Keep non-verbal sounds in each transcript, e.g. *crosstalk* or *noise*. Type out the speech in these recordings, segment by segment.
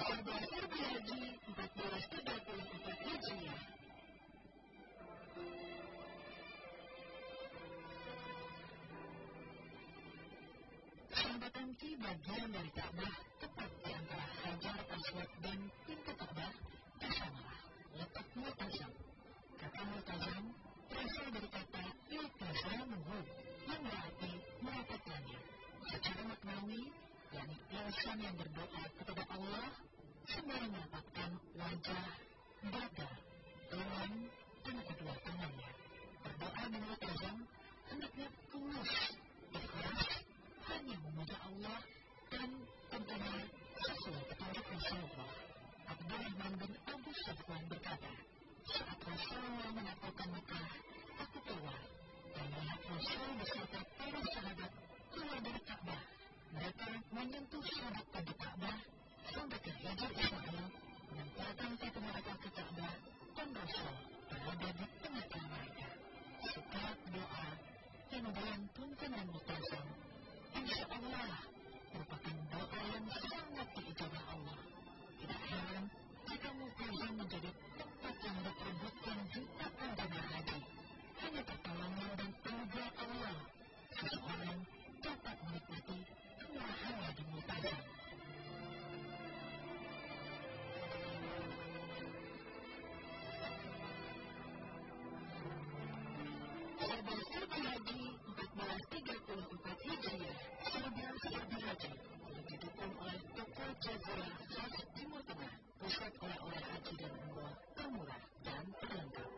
11 Zulhijjah 1434 Hijriah. Sahabat Anki bagian dari Ka'bah tepat di antara Hajar Aswad dan pintu Ka'bah bersamalah letak Multazam. Kata Multazam berasal dari kata Iltazamuhu yang yang berdoa kepada Allah sembari merapatkan wajah, dada, tangan, dan kedua tangannya. Berdoa menurut Azam hendaknya tulus, ikhlas, hanya memuja Allah dan tentunya sesuai petunjuk Rasulullah. Abdurrahman bin Abu Sufyan berkata, saat Rasulullah menaklukkan Mekah, aku keluar dan melihat Rasul beserta para sahabat keluar dari Ka'bah. Mereka menyentuh sudut pintu Ka'bah sampai ke Hajar Ismail, menempelkan kaki mereka ke Ka'bah dan Rasul berada di tengah-tengah mereka. Mutazam, insya Allah merupakan doa yang sangat diijabah Allah. Tidak heran jika mutazam menjadi tempat yang diperebutkan jutaan jemaah haji. Hanya pertolongan dan anugerah Allah, seseorang dapat menikmati Haji yang didukung oleh toko Jazirah khas Timur Tengah pusat oleh-oleh haji dan umroh termurah dan terlengkap.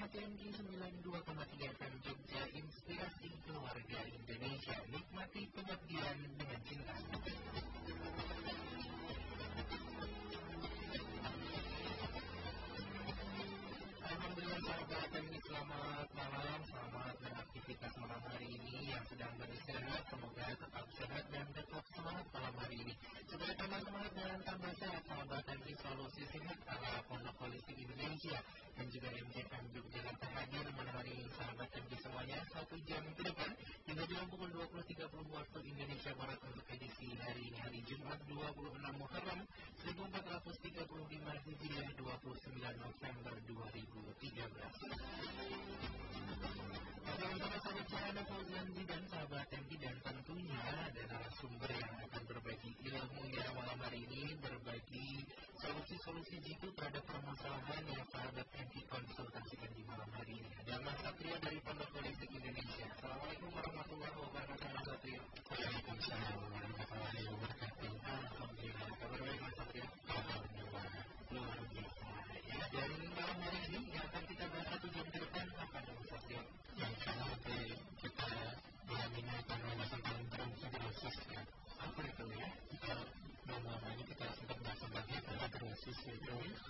Bening HTMG 92,3 FM Jogja Inspirasi keluarga Indonesia. Nikmati pengabdian dengan cinta. Alhamdulillah sahabat ini selamat malam Selamat beraktivitas malam hari ini. Yang sedang beristirahat Semoga tetap sehat dan tetap semangat malam hari ini. Sebagai teman semangat dan tambah sehat Sahabat dan solusi sehat ala Pondok Holistik Indonesia Dan juga MJM Yogyakarta hadir menemani sahabat dan semuanya. Satu jam ke depan Hingga jam pukul 20.30 waktu Indonesia Barat Untuk edisi hari ini Hari Jumat 26 Muharram 1435 Hijriah 29 November 2013 Bersama sahabat saya ada Fauzan dan sahabat MT dan tentunya ada narasumber yang ilmu ya malam hari ini berbagi solusi-solusi jitu terhadap permasalahan yang sahabat MT konsultasikan di malam hari ini. Ada Satria dari Pondok Politik Indonesia. Assalamualaikum warahmatullahi wabarakatuh Satria. Waalaikumsalam warahmatullahi wabarakatuh. Alhamdulillah. Kabar baik Mas Satria? Alhamdulillah. Luar biasa. Ya, dan malam hari ini yang akan kita bahas satu jam ke depan apa dong Mas Satria? Yang sama nanti kita mengamini pembahasan paling berfibrosis ya. Apa itu ya? Kita namanya kita sempat bahas sebagai fibrosis itu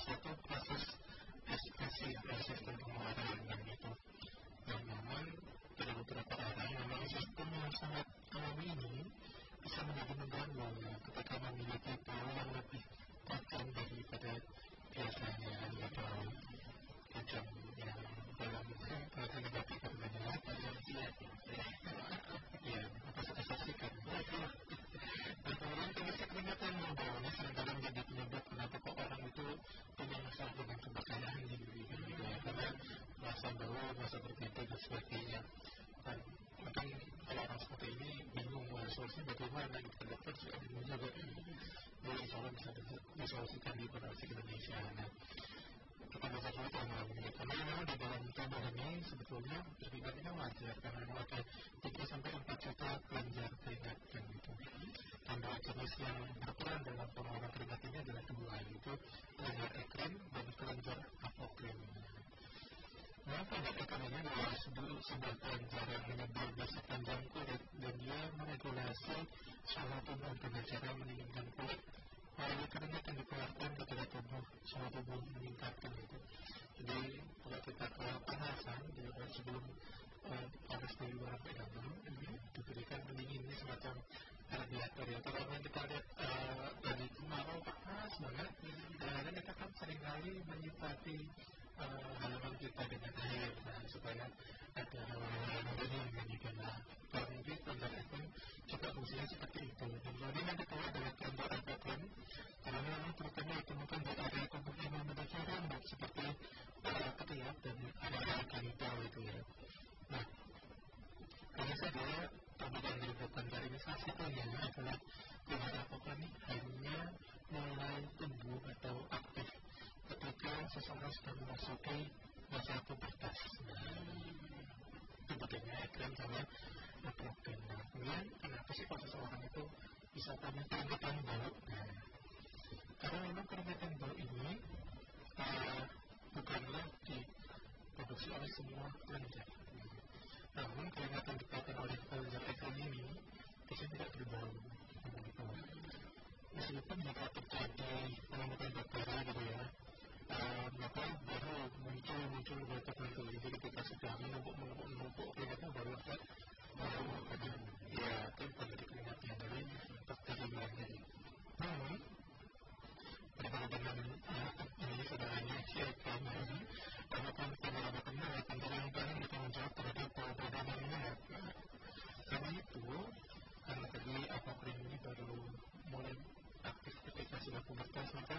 satu proses ekspresi proses pengeluaran dan itu. Yang memang dalam beberapa orang memang sistem yang sangat alami ini bisa menjadi mengganggu ya, ketika memiliki merasa berbeda dan sebagainya. Dan mungkin kalau orang seperti ini bingung mau solusinya bagaimana gitu dokter sudah bingung juga boleh insya Allah bisa disolusikan di Federasi Indonesia. Nah kita baca dulu tema ini. Karena memang di dalam tubuh ini sebetulnya ini wajar karena memang ada 3 sampai 4 juta kelenjar keringat dan dan dua jenis yang berperan dalam pengeluaran keringat ini adalah dua yaitu kelenjar ekrim dan kelenjar apokrim Mengapa ekrim ini adalah sebuah kelenjar yang menyebar di sepanjang kulit? Dan dia meregulasi suhu tubuh dengan cara mendinginkan kulit. Melalui keringat yang dikeluarkan ketika tubuh. Suhu tubuh meningkatkan itu. Jadi kalau kita kepanasan gitu kan sebelum uh, panas dari luar sampai dalam diberikan pendingin ini semacam radiator ya. Kalau kita lihat uh, dari kemarau panas banget. Kadang-kadang kita kan sering kali menyipati halaman kita dengan air nah, supaya ada halaman yang dingin nah kurang lebih standar itu juga fungsinya seperti itu. Dan kemudian yang kedua adalah gambar apa pun karena memang terutama ditemukan di area tubuh yang memiliki rambut seperti area ketiak dan area genital itu ya. Nah hanya saja tambahan dari ini salah satunya adalah gambar apa pun hanya mulai tumbuh atau aktif ketika seseorang sudah memasuki masa pubertas. Nah itu bedanya ekran sama apropin nah kemudian kenapa sih kalau seseorang itu bisa tampil keringetan bau? Nah karena memang keringetan bau ini uh, bukanlah diproduksi oleh semua kelenjar namun keringetan dikeluarkan oleh kelenjar ekran ini biasanya tidak berbau. Meskipun jika terjadi pengamatan bakteri gitu ya maka baru muncul muncul bau tertentu jadi kita sudah menumpuk menumpuk menumpuk keringatnya baru ada bau ya itu bukan dari keringatnya dari jadi namun berbeda dengan ini saudaranya siapa karena kan kita dapat kenal antara yang paling bertanggung jawab terhadap menyengat karena itu karena tadi apa ini baru mulai aktif ketika sudah pubertas maka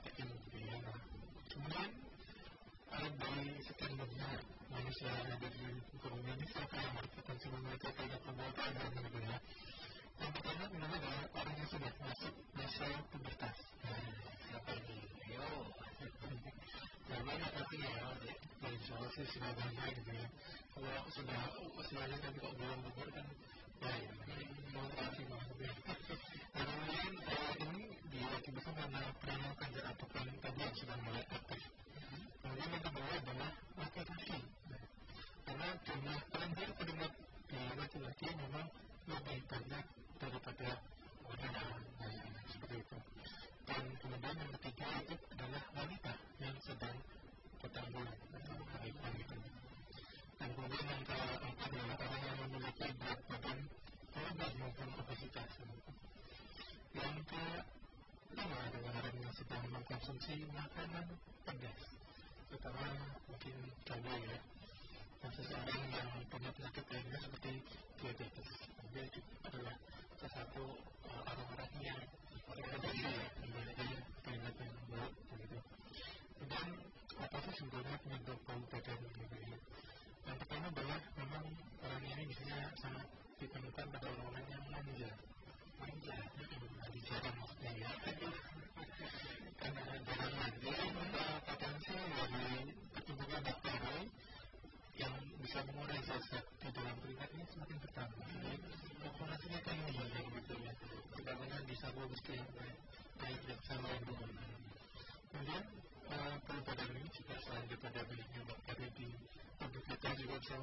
protein gitu ya kemudian dari sekian banyak manusia yang ada di bumi ini siapa yang berpotensi memiliki kadar pembuatan gitu ya yang pertama memang adalah orang yang sudah masuk masa pubertas. Siapa ini ayo nah banyak tapi ya insya Allah sih sudah banyak gitu ya. Kalau sudah usianya tapi kok belum puber kan banget ya nah sedang petang bulan atau hari gitu dan kemudian yang keempat adalah orang yang memiliki berat badan tinggi maupun yang kelima adalah orang mengkonsumsi makanan pedas terutama mungkin cabai ya dan seseorang yang punya penyakit lainnya seperti diabetes dia itu adalah salah satu orang-orang yang terdeteksi ya memiliki penyakit yang buruk begitu apa sih sebetulnya penyebab bau badan gitu ya yang pertama adalah memang orang ini biasanya sangat ditemukan pada orang-orang yang manja. Manja, ya. tadi jarang maksudnya ya. Karena jalan manja, maka potensi dari pertumbuhan bakteri yang bisa mengurai zat di dalam keringat ini semakin bertambah. Jadi, kan ini yang gitu ya. Sebabnya bisa bagus ke baik dan sama Kemudian perlu badan ini juga selain daripada banyaknya bakteri di tubuh kita juga bisa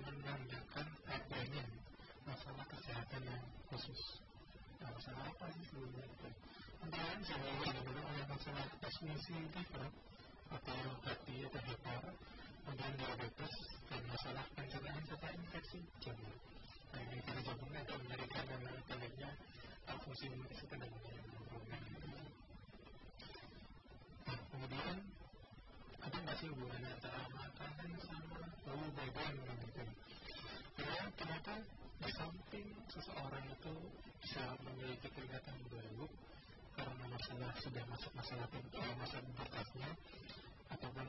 menandakan adanya masalah kesehatan yang khusus. Nah, masalah apa sih sebelumnya itu antara lain sama oleh masalah transmisi liver atau hati atau hepar kemudian dan masalah pencernaan serta infeksi jamur. Nah ini karena jamurnya agak mengerikan karena banyaknya fungsi imun sedang menurunkan nah kemudian ada nggak sih hubungannya antara makanan sama bau badan gitu? Karena ternyata di samping seseorang itu bisa memiliki kelihatan baru karena masalah sudah masuk masalah masa pubertasnya ataupun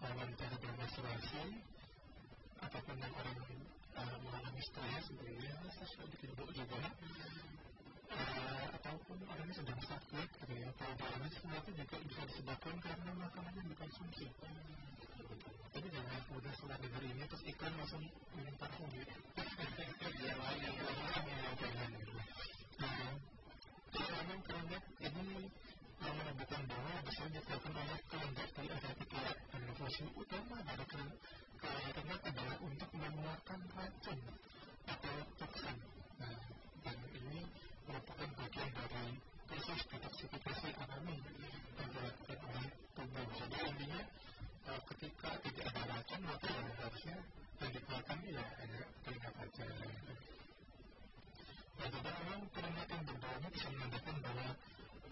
wanita bermenstruasi ataupun yang orang uh, mengalami stres sebelumnya stres juga. uh, ataupun orangnya sedang sakit gitu ya. Semua itu juga bisa disebabkan karena makanan yang dikonsumsi. Tapi jangan kemudian setelah dengar ini terus iklan langsung minum parfum ya lain yang jangan gitu nah memang karena ini yang menunjukkan bahwa bisa disebabkan oleh kelenjar dari ada dan fungsi utama dari kelenjar adalah untuk mengeluarkan racun atau toksin. Nah, dan ini merupakan bagian dari proses detoksifikasi alami yang dilakukan oleh tubuh. Jadi intinya ketika tidak ada racun maka yang harusnya yang dikeluarkan ya hanya keringat saja. Nah, memang keringat yang berbau bisa menandakan bahwa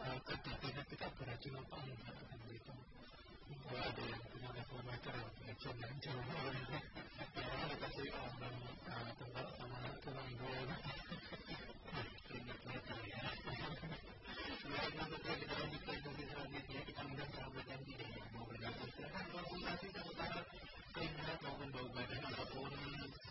ketika kita beracun apa enggak kan gitu kalau ada yang punya level meter beracun yang jauh yang dikasih orang tembak sama tulang *laughs* yang tidak mau bergabung silahkan konsultasi seputar keringat maupun bau badan ataupun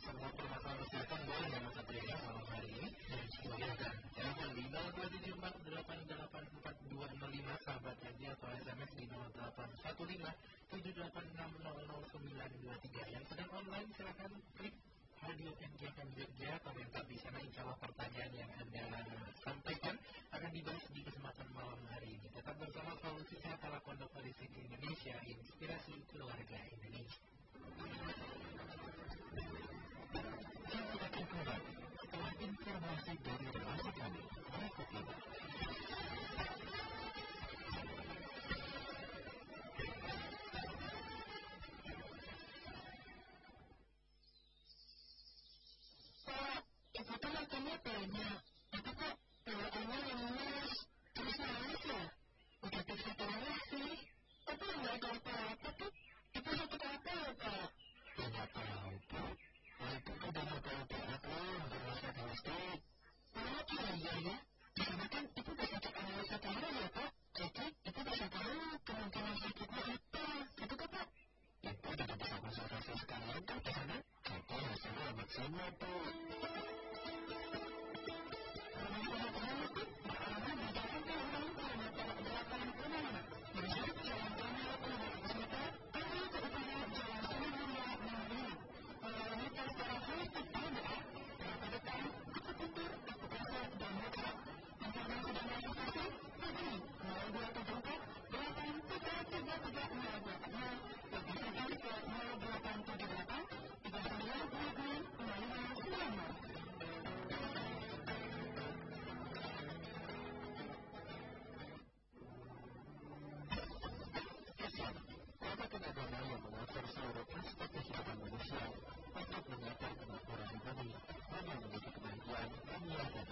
semua permasalahan kesehatan boleh ya mas Satria malam hari ini silahkan telepon di 0878884205 sahabat aja atau SMS di 081578600923 yang sedang online silahkan klik Radio NGFM Jogja komentar di sana insya Allah pertanyaan yang anda sampaikan akan dibahas di kesempatan malam hari ini. Tetap bersama Solusi Sehat ala Pondok Holistik Indonesia Inspirasi Keluarga Indonesia. Setelah informasi dari relasi kami berikut ini banyak tapi kok bawaannya lemes terus nangis ya udah bisa nangis sih tapi nggak apa-apa tuh itu sakit apa ya pak nggak tahu itu udah nggak tahu apa-apa nggak usah kamu kami. Kami menuju kemampuan, kami yang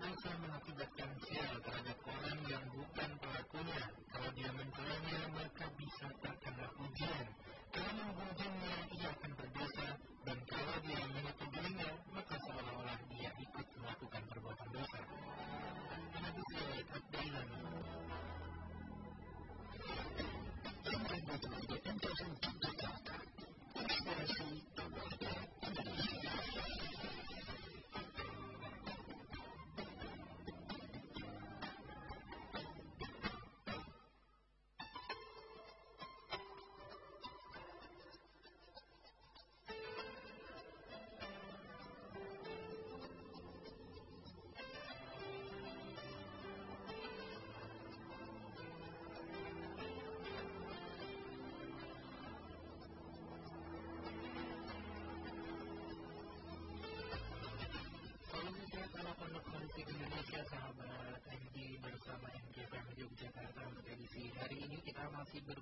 bisa mengakibatkan sial terhadap orang yang bukan pelakunya. Masih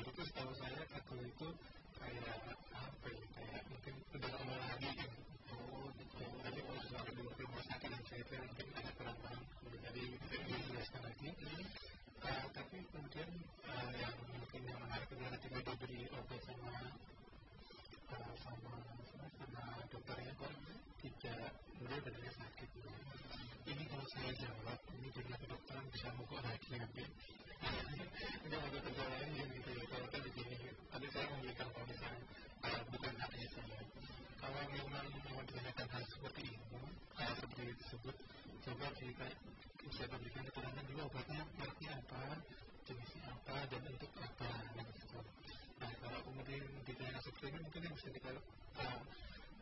itu setahu saya kagol itu kayak apa ya kayak mungkin udah lagi kan. Oh gitu. Tapi kalau sudah di rumah sakit yang saya kira mungkin ada kurang paham jadi dijelaskan lagi. Uh, tapi kemudian uh, yang mungkin yang menarik adalah ketika diberi obat sama uh, sama sama dokternya kok tidak beliau badannya sakit. Ini kalau saya jawab ini dunia kedokteran bisa mogok lagi. Nanti *laughs* ini ada kerja gitu ya kalau kan di sini tadi saya memberikan misalnya uh, bukan haknya saya kalau memang mau ditanyakan hal seperti ini hal seperti tersebut coba kita bisa berikan keterangan juga obatnya mereknya apa jenisnya apa dan untuk apa gitu. nah kalau kemudian ditanya seperti ini mungkin yang bisa kita uh,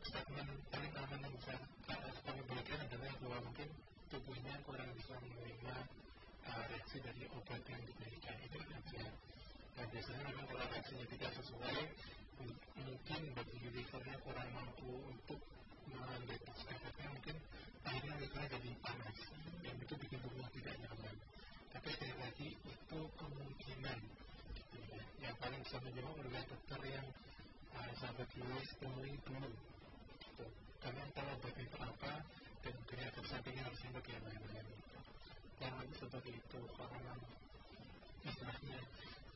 statement paling aman yang bisa uh, kami berikan adalah bahwa mungkin tubuhnya kurang bisa menerima uh, reaksi dari obat yang diberikan. Itu saja nah biasanya memang kalau reaksinya tidak sesuai mungkin bagi livernya kurang mampu untuk mendeteksi efeknya mungkin akhirnya livernya jadi panas dan itu bikin tubuh tidak nyaman tapi sekali lagi itu kemungkinan gitu ya. yang paling bisa menjawab adalah dokter yang uh, sahabat tulis temui dulu gitu. karena entah obatnya itu apa dan punya efek sampingnya harusnya bagaimana gitu. lebih seperti itu karena istilahnya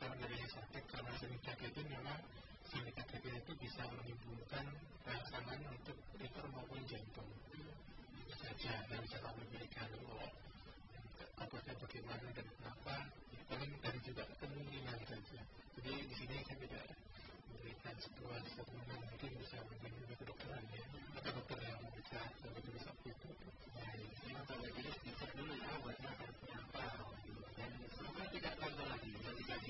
kalau dari yang sakit karena sering kagetin memang sering itu bisa menimbulkan rangsangan untuk liver maupun jantung. Itu saja dan bisa kami berikan obatnya bagaimana dan kenapa paling dari juga kemungkinan saja. Jadi di sini saya tidak memberikan sebuah statement yang mungkin bisa juga kedokteran ya. Atau dokter yang bisa lebih bisa itu. Baik, memang kalau jadi dicek dulu ya obatnya seperti apa gitu. dan semoga tidak kagol lagi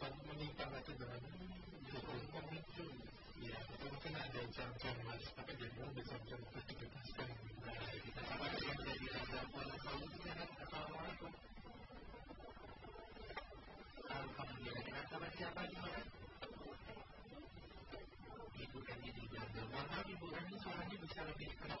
apa menyimpang itu dengan Jokowi kan lucu ya itu mungkin ada jam-jam mas apa jam-jam ada jam-jam ketidikan nah kita apa yang jadi ada pola selalu itu kan assalamualaikum Alhamdulillah dengan sama siapa di Ibu Kandi di Jawa Ibu Kandi suaranya bisa lebih keras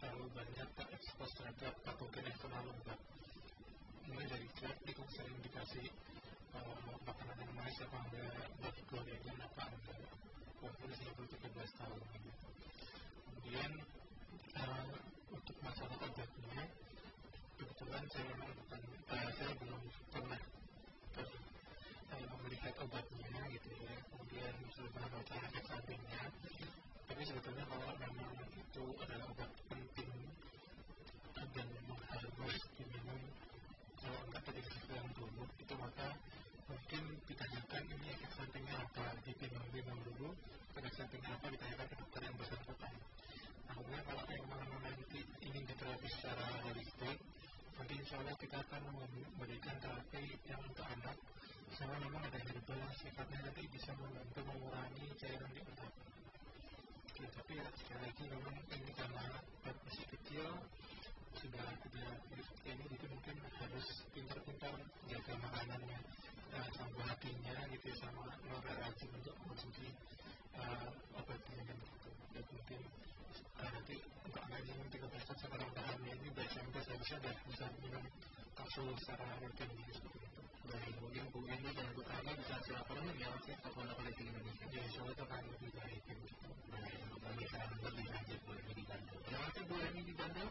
terlalu banyak terekspos terhadap patogen yang terlalu lembab mulai dari itu sering dikasih uh, makanan yang manis apa enggak bagi keluarganya apa enggak walaupun usia baru 13 tahun gitu. kemudian uh, untuk masalah obatnya kebetulan saya memang bukan uh, saya belum pernah ter, uh, melihat obatnya gitu ya. Kemudian pernah baca efek sampingnya. Tapi sebetulnya kalau memang itu adalah obat penting dan harus diminum kalau enggak tadi yang dulu itu maka mungkin ditanyakan ini efek sampingnya apa ditimbang-timbang dulu. Efek sampingnya apa ditanyakan ke dokter yang bersangkutan. Nah kemudian kalau memang nanti ingin diterapi secara holistik nanti insya Allah kita akan memberikan terapi yang untuk anak. Sama memang ada herbal sifatnya nanti bisa membantu mengurangi cairan di otak. Tapi ya sekali lagi memang ini karena kecil sudah tidak ini jadi mungkin harus pintar-pintar jaga makanannya uh, sama hatinya gitu ya sama nora rajin untuk mengonsumsi uh, obatnya dan gitu dan mungkin uh, nanti untuk yang tiga belas tahun sekarang tahannya ini baik sampai saya bisa bisa minum kapsul secara rutin gitu itu baik mungkin Bu dan Bu Tanya bisa ya sih sekolah politik Indonesia ya insya Allah itu akan lebih baik gitu baik bagi saya lebih lanjut Bu di Bandung terima kasih Bu ini di Bandung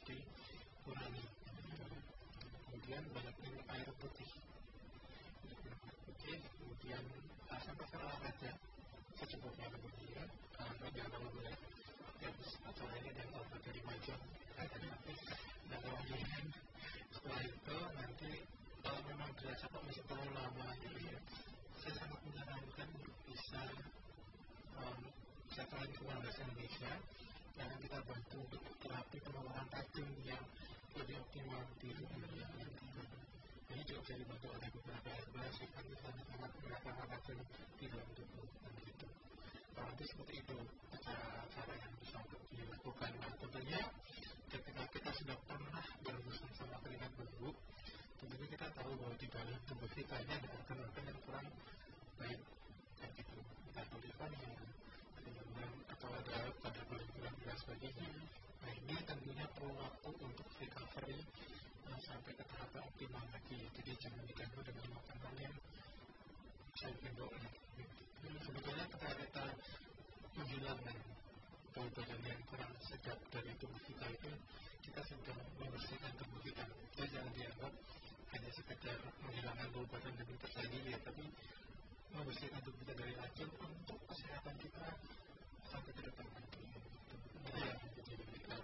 dikurangi kemudian banyak air putih. Putih kemudian uh, sampai olahraga secukupnya kemudian uh, jangan berat ya acaranya dan olahraga di majang dan kemudian setelah itu nanti kalau memang dirasa kok masih terlalu lama. Ya saya sangat menyarankan untuk bisa um, saya ke bahasa Indonesia karena kita bantu untuk terapi pengelolaan racun yang lebih optimal di dunia ini. Juga bisa dibantu oleh beberapa herbal sifatnya sangat sangat mendatangkan racun di dalam tubuh dan gitu nanti seperti itu cara cara yang bisa untuk dilakukan. Nah tentunya ketika kita sudah pernah berurusan sama keringat berbu tentunya kita tahu bahwa di dalam tubuh kita ini ada organ-organ yang kurang baik. Kayak gitu entah livernya kemudian atau ada pada bulan-bulan dan sebagainya nah ini tentunya perlu waktu untuk recovery uh, sampai ke tahap optimal lagi jadi jangan diganggu dengan makanan yang saya gendong sebetulnya ketika kita menghilangkan bau badan yang kurang sedap dari tubuh kita itu kita sedang membersihkan tubuh kita kita jangan dianggap hanya sekedar menghilangkan bau badan demi tersaji ya tapi membersihkan tubuh kita dari racun untuk kesehatan kita sampai ke depan. Nanti itu yang menjadi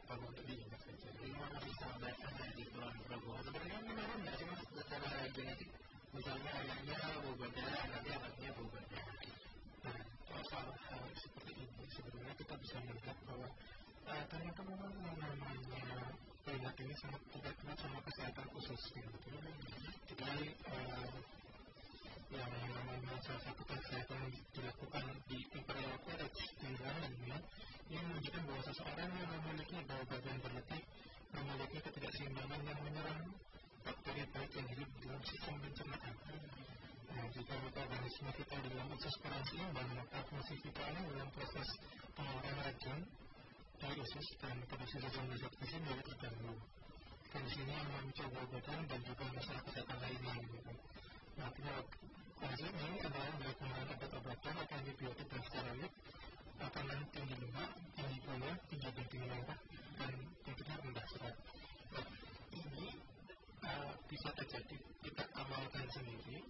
perlu untuk saja terima kasih sahabat anda di Prabowo sebenarnya beneran nggak mas? Secara genetik misalnya anaknya nah soal hal seperti ini sebenarnya kita bisa melihat bahwa uh, ternyata memang yang namanya penyakit ini sangat terkait sama kesehatan khusus gitu. Jadi uh, yang namanya salah satu kesehatan yang dilakukan di Imperial College di London ya, yang menunjukkan bahwa seseorang yang memiliki bau badan berlebih memiliki ketidakseimbangan yang menyerang bakteri baik yang hidup dalam sistem pencernaan. Nah, jika metabolisme kita di dalam usus kurang seimbang, maka fungsi vitalnya dalam proses pengeluaran racun dari usus dan produksi zat zat gizi menjadi terganggu. Kondisi ini yang memicu bau badan dan juga masalah kesehatan lainnya. Gitu. Nah, hasilnya ini adalah penggunaan obat-obatan atau antibiotik dan steroid akan tinggi lemak, tinggi gula, tinggi daging merah, dan tentunya rendah serat. Nah, ini uh, bisa terjadi kita amalkan sendiri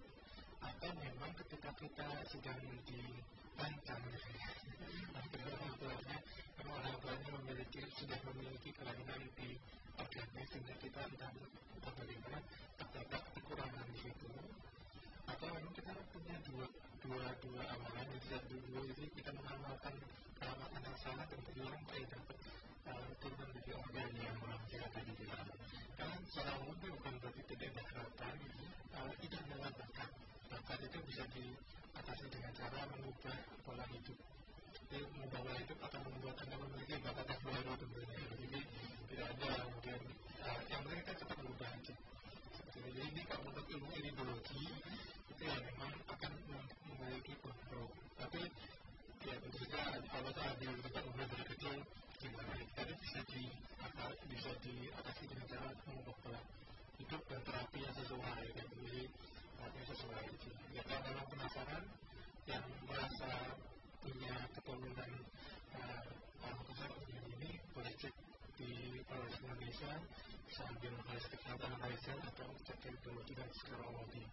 atau memang ketika kita sedang dirancang akhirnya orang tuanya orang tuanya memiliki sudah memiliki kelainan di organnya sehingga kita entah entah bagaimana terdapat kekurangan di situ atau memang kita punya dua dua dua amalan di satu dua itu kita mengamalkan amalan yang salah dan yang saya dapat uh, turun dari organ yang melangsungkan tadi di dalam. Karena secara umum itu bukan berarti tidak ada harapan uh, itu adalah bakat. Bakat itu bisa diatasi dengan cara mengubah pola hidup. Jadi mengubah pola hidup akan membuat anda memiliki bakat yang baru tentunya. Jadi tidak ada kemudian uh, yang penting kita cepat berubah aja. Jadi ini kalau menurut ilmu ideologi itu ya memang akan memiliki kontrol tapi ya tentu saja kalau itu adil kita mulai dari kecil gimana tapi bisa di apa bisa diatasi dengan cara mengubah pola hidup dan terapi yang sesuai dan jadi terapi yang sesuai itu ya kalau memang penasaran yang merasa punya uh, orang besar ini boleh cek di Polres Indonesia sambil melihat kesehatan Malaysia atau cek biologi dan psikologi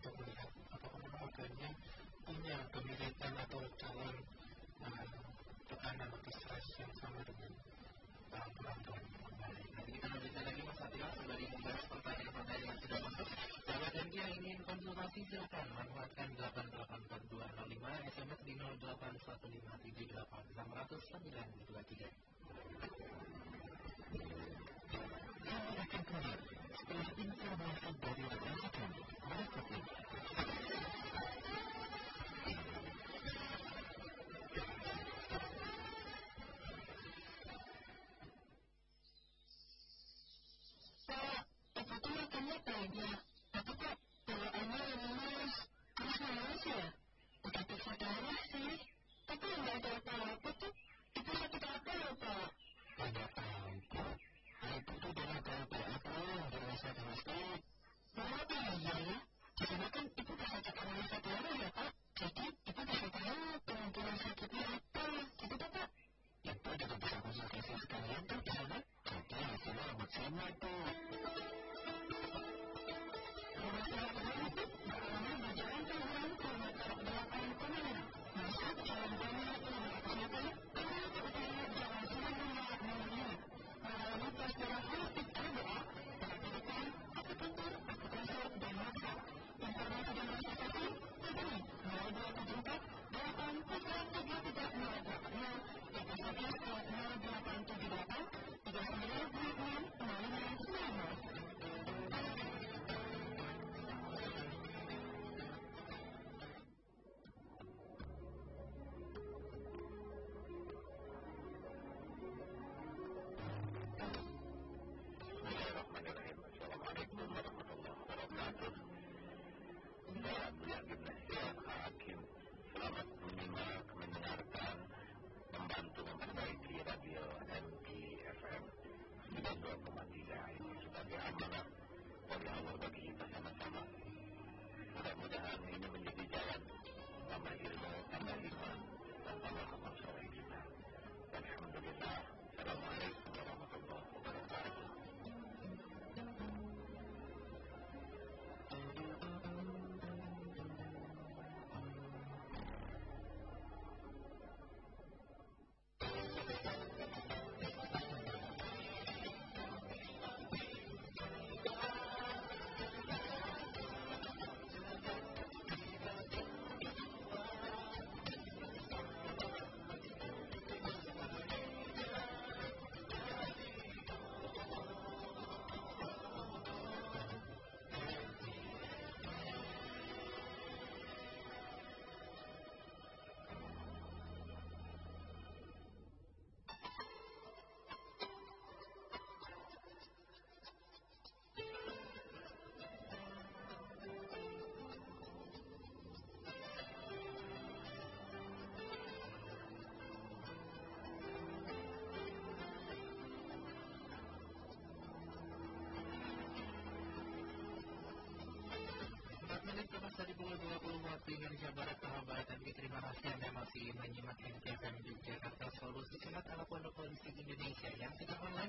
untuk melihat apakah memang organnya punya kemiripan atau calon uh, tekanan atau stres yang sama dengan uh, perempuan. Nanti kita lanjutkan lagi Mas Satya sembari membahas pertanyaan-pertanyaan yang sudah masuk. Sahabat yang dia ingin konsultasi silakan manfaatkan 884205 SMS di 081578 600 kami akan kembali setelah informasi dari rekan kami. Berikut ini. Ya? Darah sih. Tapi nggak ada tuh. Itu sakit apa ya, Pak? Ada apa? Aku tuh udah tahu apa yang dirasa terus Kenapa iya ya? Di sana kan ibu bisa cek orang satu orang ya pak. Jadi ibu bisa tahu kemungkinan sakitnya apa. Gitu tuh pak. Ibu juga bisa konsultasi sekalian tuh di sana. Jadi hasilnya amat sama tuh. Rumah saya kemarin tuh bakalan berjalan ke orang kilometer delapan koma enam. Masuk jalan banyak kilometer siapa ya? Karena utara jalan Surabaya Mulia. Mengalami tes darah politik RBA, pendidikan, akupuntur, akupresur,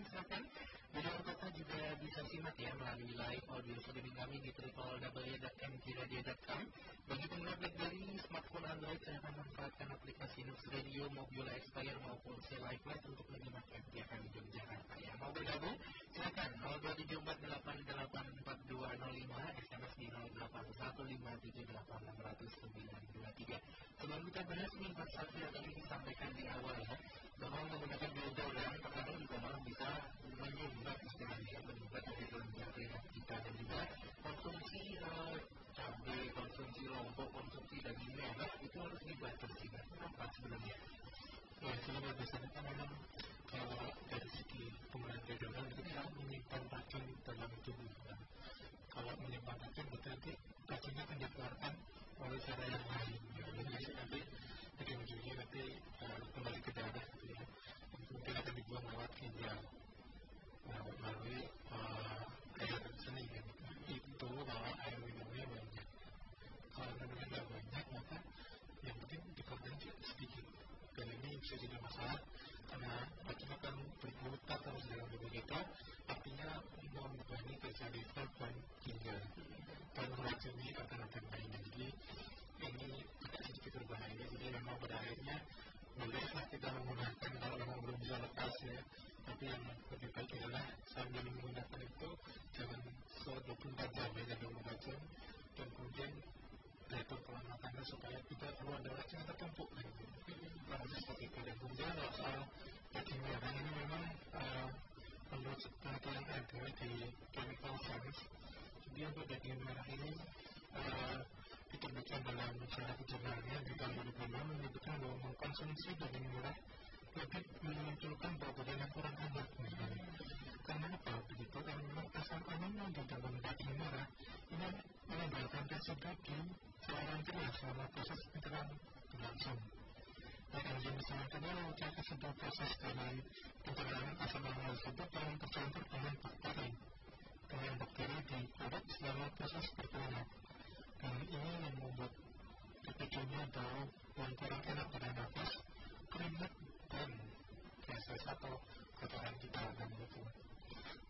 silahkan video kita juga bisa simak ya melalui live audio streaming kami di www.mgradio.com bagi pengguna BlackBerry, smartphone Android silahkan manfaatkan aplikasi Nux Radio, Mobile Expire maupun C Live Live untuk menyimak NTFM Yogyakarta ya. Mau bergabung silakan. 02748884205 SMS di 0815 Sebelum kita bahas nih Pak yang tadi disampaikan di awal ya, bahwa menggunakan deodoran terkadang juga malah bisa menyumbat istilahnya, menyumbat dari kelenjar kita dan juga konsumsi cabai, konsumsi lombok, konsumsi daging merah itu harus dibatasi. Kenapa sebenarnya? Ya, sebenarnya biasanya kan memang kalau dari segi penggunaan deodoran itu kita menyimpan racun dalam tubuh. Kan? Kalau menyimpan racun berarti racunnya akan dikeluarkan oleh cara yang lain. Jadi nanti ujung-ujungnya nanti uh, kembali ke darah gitu ya. Mungkin akan dibuang lewat ginjal melalui uh, air seni kan. Itu kalau air minumnya banyak. Kalau minumnya nggak banyak maka yang penting dikorbankan sedikit. Dan ini bisa jadi masalah karena racun akan berputar terus dalam tubuh kita artinya membebani kesehatan dan ginjal dan meracuni organ-organ lainnya jadi ini agak sedikit berbahaya. Jadi memang pada akhirnya bolehlah kita menggunakan kalau memang belum bisa lepas ya. Tapi yang lebih baik adalah sambil menggunakan itu jangan se 24 jam ya racun. Dan kemudian diatur pola makannya supaya tidak keluar yang tertumpuk gitu. Seperti itu dan kemudian soal daging merah ini memang uh, menurut penelitian ada di chemical science jadi untuk daging merah ini uh, ditemukan dalam salah satu di tahun 2006 menyebutkan bahwa mengkonsumsi daging merah lebih memunculkan bau badan yang kurang misalnya. Karena apa? Begitu karena memang asam amino di dalam daging merah ini rasa daging seorang jelas selama proses pencernaan berlangsung. Dan enzim bersama merupakan sebuah proses dalam pencernaan asam amino tersebut yang tercampur dengan bakteri. Dengan bakteri di kulit selama proses berkembang. Dan ini yang membuat kepicunya bau yang kurang enak pada nafas, keringat, dan feses atau kotoran kita dan itu.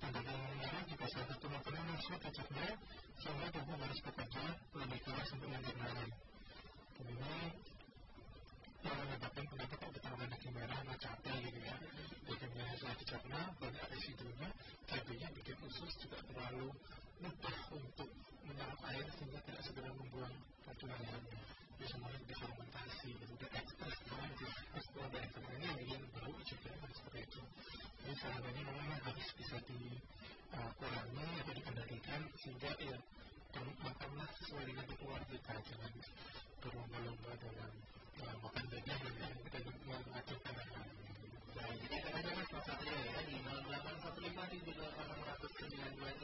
Daging merah juga salah satu makanan yang sulit sehingga tubuh harus bekerja lebih keras untuk ini yang menyebabkan kenapa kalau kita merah gitu ya. Daging banyak residunya, bikin juga terlalu mudah untuk menyerap air sehingga tidak segera membuang lainnya. Jadi semuanya udah ekspres gitu setelah dari ini yang bikin bau juga seperti itu. Jadi sarannya memang harus bisa dikurangi atau dikendalikan sehingga ya makanlah sesuai dengan kebutuhan kita jangan berlomba-lomba dalam makan dan kita mengacaukan yang lain. Baik, jadi katanya Mas Satria ya di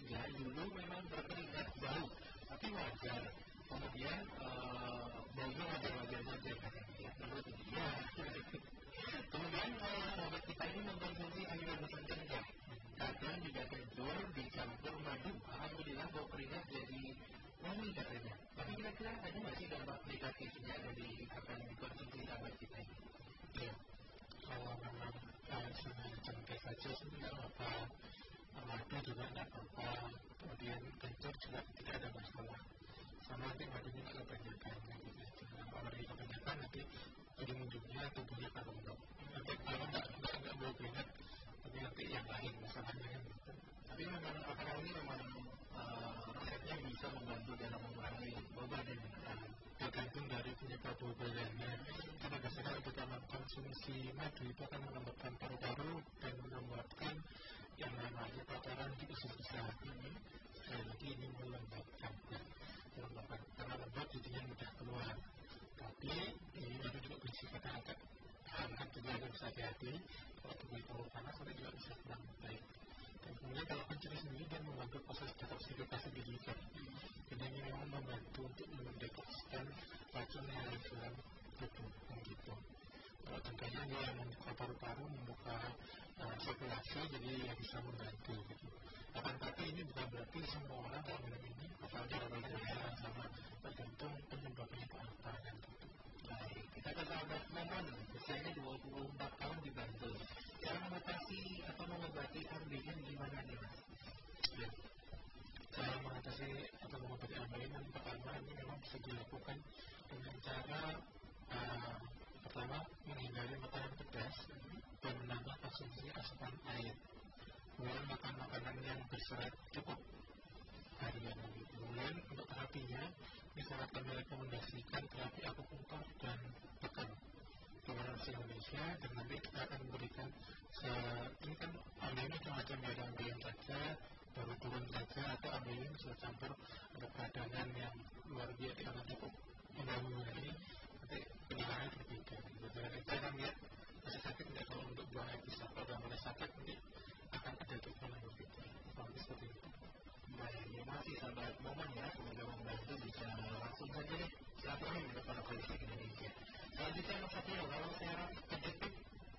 08158789923 dulu memang berkeringat bau, tapi wajar. Kemudian uh, baunya wajar-wajar saja katanya ya. Menurut ya. Kemudian kalau sahabat kita ini mengkonsumsi sayuran besar kencang, kadang juga kencur dicampur madu. Alhamdulillah bau keringat jadi wangi katanya. Tapi kira-kira ada nggak sih dampak negatifnya dari apa yang dikonsumsi sahabat kita ini? Ya, kalau memang uh, senang cengkeh saja sih tidak apa madu juga tidak apa kemudian kencur juga tidak ada masalah. Sama nanti kalau kebanyakan kalau lagi kebanyakan nanti ujung-ujungnya tubuhnya lembab nanti kalau nggak nggak nggak bau keringat tapi nanti yang lain masalahnya kan gitu. Tapi memang makanan ini memang uh, resepnya bisa membantu dalam mengurangi badan. Nah, tergantung dari penyebab bau badannya karena biasanya kita mengkonsumsi madu itu akan melembabkan paru-paru dan menyebabkan yang namanya kotoran di usus besar sekali lagi ini melembabkan ya, melembabkan karena lembab jadinya mudah keluar tapi ini madu juga bersifat agak hangat jadi harus hati-hati kalau tubuh terlalu panas nanti juga bisa kurang baik dan kemudian kalau pencuri sendiri dia membantu proses detoksifikasi di liver jadi ini memang membantu untuk mendeteksikan racun yang ada di dalam tubuh begitu kalau contohnya dia yang membuka paru-paru membuka uh, jadi ya bisa membantu gitu akan tapi ini bukan berarti semua orang kalau minum ini bakal jalan sama tergantung penyebabnya itu apa gitu Baik, kita ke sahabat Momon, usianya 24 tahun di Bantul. Cara mengatasi atau mengobati ambeien gimana nih mas? ya cara mengatasi atau mengobati ambeien yang pertama ini memang bisa dilakukan dengan cara uh, pertama menghindari makanan pedas dan menambah konsumsi asupan air. Kemudian makan makanan yang berserat cukup. Harian kemudian untuk terapinya bisa sangat kami rekomendasikan terapi akupunktur dan pekan. Di Indonesia dan nanti kita akan memberikan ini kan ambilnya cuma dari ambilan saja baru turun saja atau ambilnya sudah campur ada peradangan yang luar biasa sangat cukup mengganggu ini. Nanti gitu. kalau untuk dua mulai nanti akan ada seperti ya masih momen ya langsung saja kalau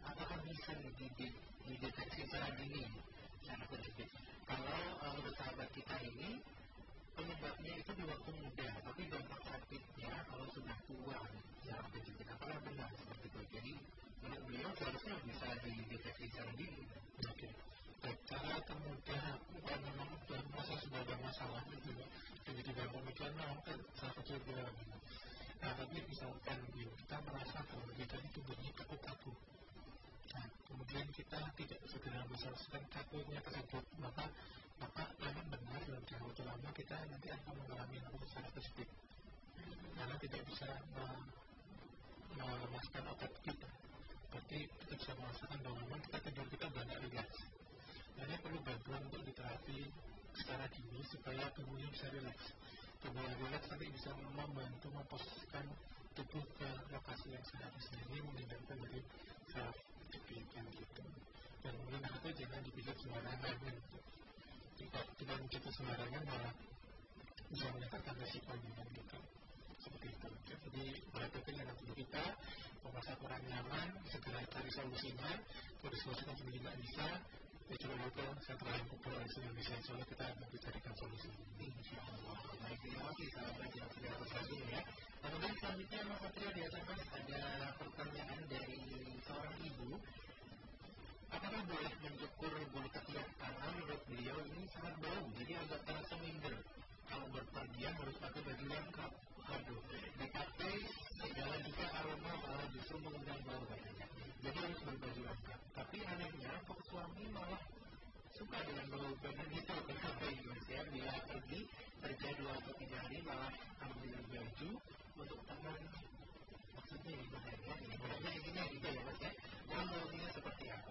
apakah bisa dideteksi kalau uh, ini penyebabnya itu di waktu muda tapi dampak sakitnya kalau sudah tua secara kejepit apakah benar seperti itu jadi menurut beliau seharusnya bisa dideteksi secara dini oke cara kemudian bukan memang dalam masa sudah ada masalah gitu ya tiba-tiba pemikiran nah kan salah kecil bilang nah tapi misalkan kita merasa bahwa kita ini tubuhnya kaku-kaku nah kemudian kita tidak segera menyelesaikan kakunya tersebut maka maka memang benar dalam jangka waktu lama kita nanti akan mengalami lalu secara positif karena tidak bisa melemaskan otot kita. Berarti kita bisa merasakan bahwa memang kita tidur kita banyak rileks. Hanya perlu bantuan untuk diterapi secara dini supaya tubuhnya bisa rileks. Tubuh yang rileks nanti bisa membantu memposisikan tubuh ke lokasi yang seharusnya ini menghindarkan dari self kepikiran gitu dan mungkin itu jangan dipikir sembarangan. Gitu jika kita kita sembarangan malah bisa meningkatkan resikonya kan gitu seperti itu. Jadi berarti yang tubuh kita merasa kurang nyaman segera cari solusinya kalau disolusikan sendiri nggak bisa ya coba itu saya terakhir pukul Indonesia insya Allah kita akan carikan solusi. Insya Allah baik terima kasih. Sahabat yang sudah bergabung ya. Kemudian selanjutnya Mas Satria di SMS ada pertanyaan dari seorang ibu. Apakah boleh mencukur bulu ketiak karena menurut beliau ini sangat bau jadi agak terasa minder. Kalau berpergian harus pakai baju lengkap aduh dipakai segala juga aroma malah justru mengundang bau katanya. Jadi harus berbaju lengkap tapi anehnya kok suami malah suka dengan bau badan itu kenapa ya bila pergi kerja dua atau tiga hari malah ambil baju untuk teman maksudnya gimana ya sebenarnya intinya gitu ya mas ya yang baunya seperti apa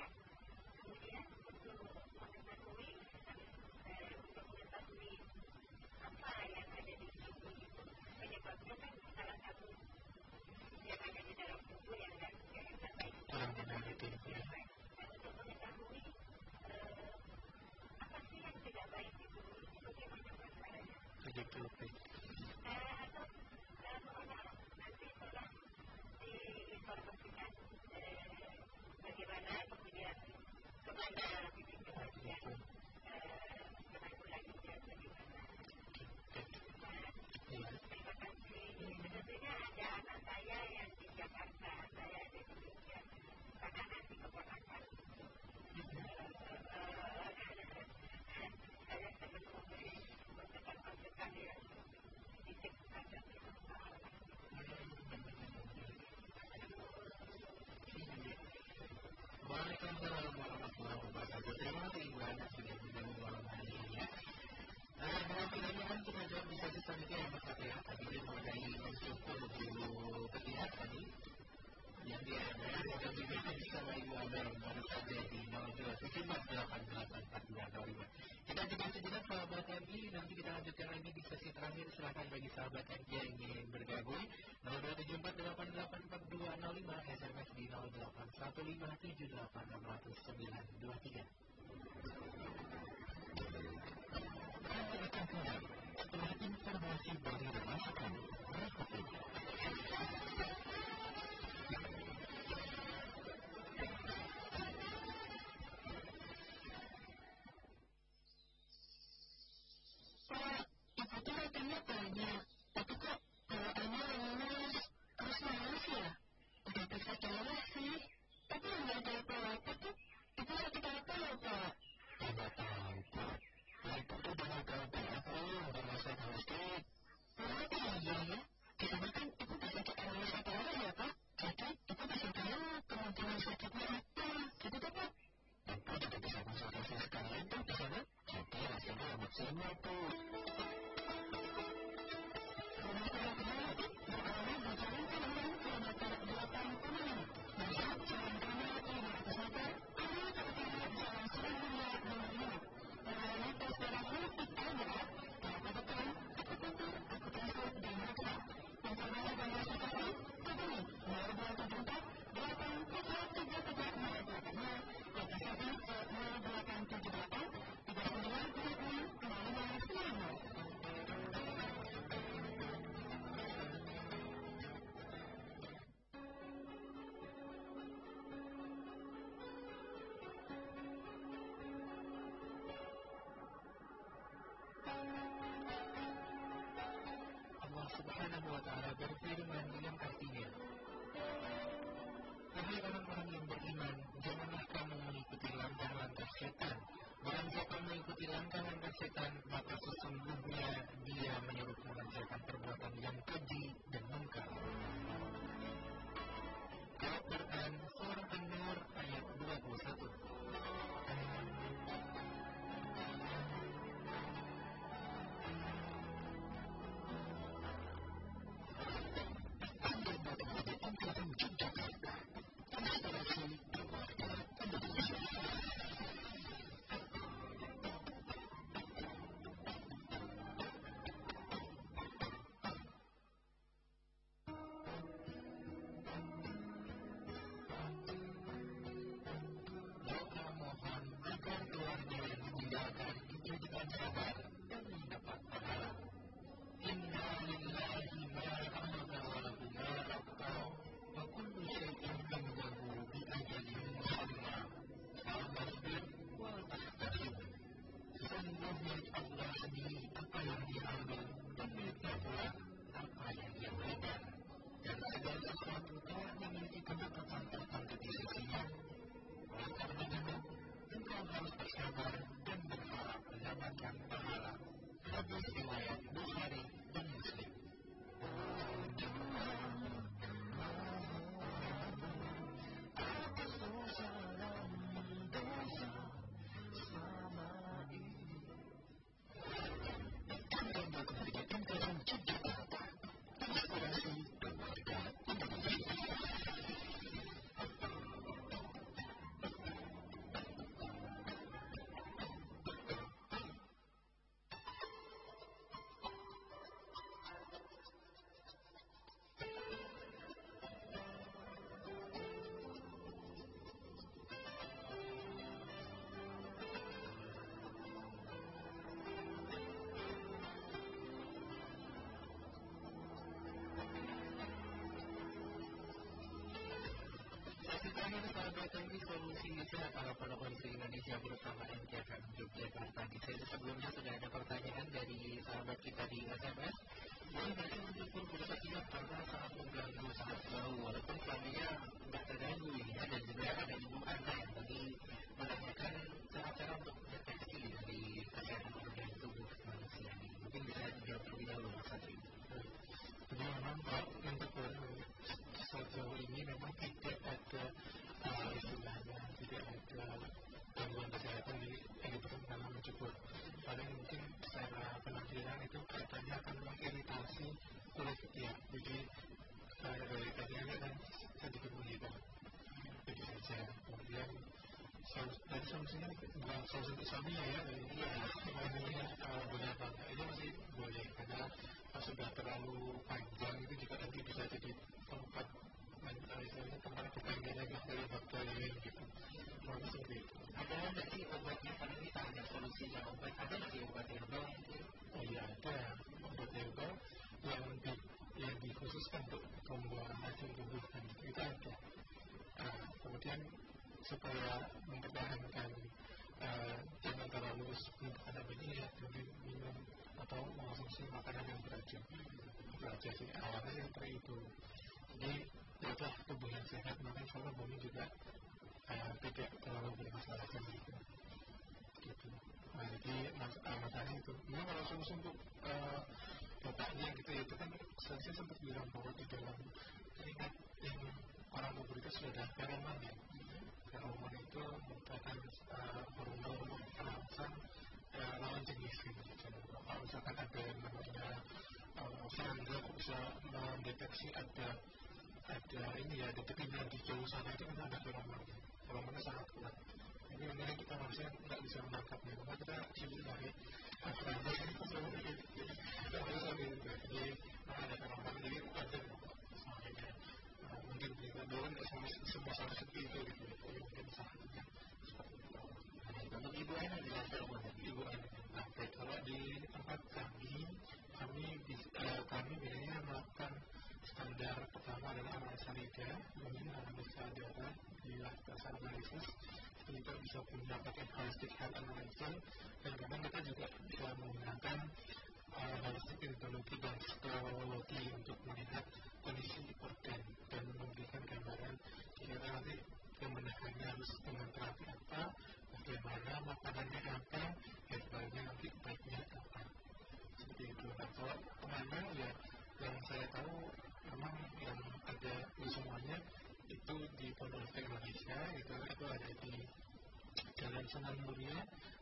yang dia ada dan juga bersama Ibu Abel baru saja di 0278884205. Kita juga sejenak sahabat MI, nanti kita lanjutkan lagi di sesi terakhir. Silahkan bagi sahabat yang ingin bergabung 0274884205 SMS di 081578600923. Setelah informasi dari Rasakan, berikut रहा है comfortable sahabat solusi sehat ala Polisi Indonesia bersama NKFM Yogyakarta. Di sesi sebelumnya sudah ada pertanyaan dari sahabat kita di SMS. Boleh nggak sih untuk berusaha siap karena sangat mengganggu, sangat jauh. Walaupun suaminya nggak terganggu ya. Dan juga ada ibu Anda yang tadi menanyakan cara-cara untuk deteksi dari kesehatan organ tubuh manusia ini. Mungkin bisa dijawab terlebih dahulu Mas Satri. Jadi memang Pak untuk sejauh ini memang tidak ada uh, istilahnya tidak ada gangguan kesehatan di kehidupan dalam menjemput. Paling mungkin secara penampilan itu katanya akan mengiritasi kulit ya. Jadi saya dari tadi kan sedikit menghidang. Jadi saja. Kemudian dari solusinya bukan solusi untuk suaminya ya. Iya. Semuanya uh, boleh apa? Itu masih boleh karena kalau sudah terlalu panjang itu juga nanti bisa jadi tempat istilahnya tempat kepanjangan dari bakteri gitu. Kurang seperti itu. Ada nggak sih obatnya? Kalau kita ada solusinya obat, ada nggak sih obat herbal? Oh iya ada obat herbal yang di yang dikhususkan untuk pembuangan hasil tubuh dan itu ada. Nah, kemudian supaya mempertahankan uh, jangan terlalu menggunakan apa ini ya mungkin minum atau mengonsumsi makanan yang beracun. Itu aja sih awalnya sih seperti itu. Jadi ya tubuh yang sehat maka insya Allah bumi juga uh, tidak terlalu bermasalah kan gitu gitu. Nah jadi mas uh, masalahnya itu. Memang kalau solusi untuk uh, bapaknya gitu ya itu kan saya sempat bilang bahwa di dalam keringat yang orang itu sudah ada feroman ya yang itu merupakan eh, mengundang kelangsan eh, lawan jenis gitu kalau misalkan ada yang namanya eh, serangga bisa mendeteksi ada ada ini ya ada kepingan di jauh sana itu kan ada fenomena fenomena sangat kuat. Ini yang lain kita harusnya nggak bisa menangkapnya. Karena kita sibuk dari serangga jadi harus ada jadi ada fenomena jadi ada kita dulu nggak semua sama seperti itu gitu mungkin salahnya seperti itu untuk ibu anak jelas feromon ibu anak nah kalau di tempat kami kami kami biasanya melakukan standar pertama adalah analisa liga kemudian analisa darah di laktasa analisis. Kita bisa pakai holistic health analysis dan kadang kita juga bisa menggunakan analisis iridologi dan stereologi untuk melihat kondisi organ dan memberikan gambaran kira nanti pembenahannya harus dengan terapi apa bagaimana makanannya apa herbalnya nanti baiknya apa. Seperti itu. Nah kalau ke mana ya yang saya tahu memang yang ada di semuanya itu di Pondok Indonesia itu itu ada di Jalan Sunan Muria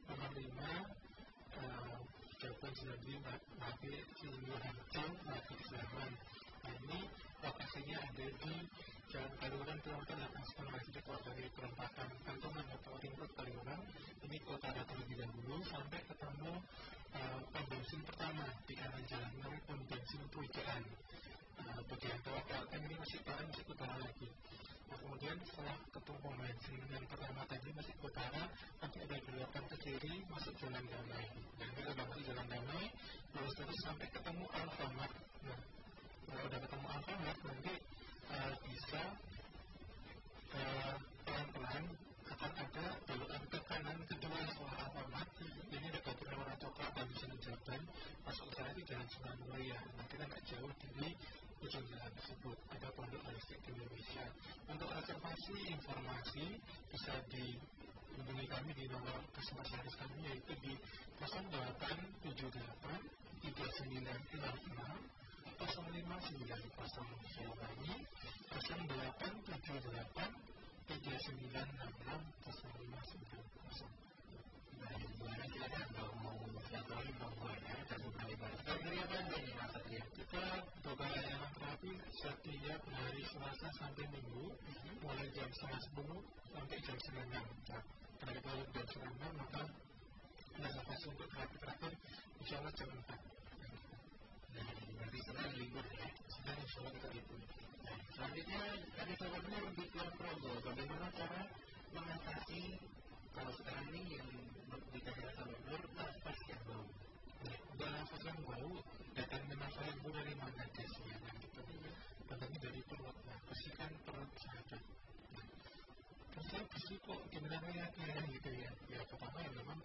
nomor 5 Jawaban Sinadri Mati Sinuharjo Mati Islaman nah ini lokasinya ada di Jalan Kaliurang kilometer 8 setengah jadi kalau dari perempatan kantongan atau ring Kaliurang ini kota terlebih dahulu sampai ketemu uh, bensin pertama di kanan jalan namanya pom bensin Pujaan uh, bagian bawah PLN ini masih PLN masih utara lagi nah kemudian setelah ketemu pom bensin yang pertama tadi masih utara nanti ada ke kiri masuk jalan damai. Dan kita masuk jalan damai terus terus sampai ketemu Alfamart. Nah kalau udah ketemu Alfamart nanti uh, bisa uh, pelan-pelan akan ada belokan ke kanan kedua setelah Alfamart. Ini ada gabungan warna coklat dan bisa jalan masuk ke sana itu jalan Sunan Muria nah kita nggak jauh dari ujung jalan tersebut. Ada pondok holistik Indonesia. Untuk reservasi informasi bisa dihubungi kami di nomor customer service kami yaitu di 0878 3966 0590 saya ulangi 0878 3966 0590 Nah, gimana silakan kalau mau silaturahmi monggo ya, satu kali baru. Dari apa aja nih Mas Satria? kita beberapa layanan terapi setiap hari Selasa sampai Minggu mulai jam setengah sepuluh sampai jam enam nah, lihat jam setengah enam maka reservasi untuk terapi terakhir insya Allah jam empat Nah, berarti sekarang libur ya. sekarang insya Allah kita libur Nah, selanjutnya tadi nur di Kulon Progo, bagaimana cara mengatasi kalau sekarang ini yang di daerah nur nafas yang bau. Nah, nafas yang bau datangnya nafas yang bau dari mana nah, gitu dari perut nah bersihkan perut sahabat nah, kan saya bersih kok gimana ya ya gitu ya ya pertama ya memang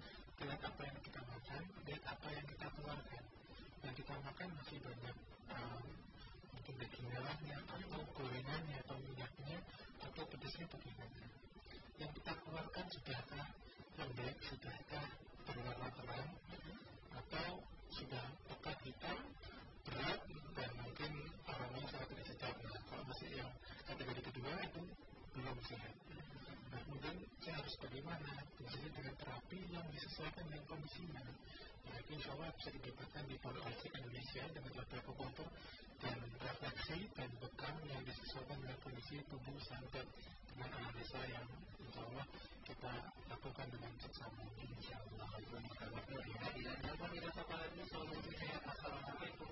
lihat apa yang kita makan lihat apa yang kita keluarkan yang kita makan masih banyak um, mungkin daging merahnya atau gorengannya atau minyaknya atau pedasnya bagaimana yang kita keluarkan sudahkah lembek sudahkah berwarna terang atau sudah pekat hitam berat dan mungkin aromanya sangat tidak sedap nah kalau masih yang kategori kedua itu belum sehat nah kemudian saya harus bagaimana biasanya dengan terapi yang disesuaikan dengan kondisinya nah itu insya Allah bisa didapatkan di Pondok Asik Indonesia dengan latar komputer dan refleksi dan bekam yang disesuaikan dengan kondisi tubuh sampai dengan analisa yang insya Allah kita lakukan dengan seksama Insya Allah maka waktu ya. Tidak dapat dirasa lagi assalamualaikum.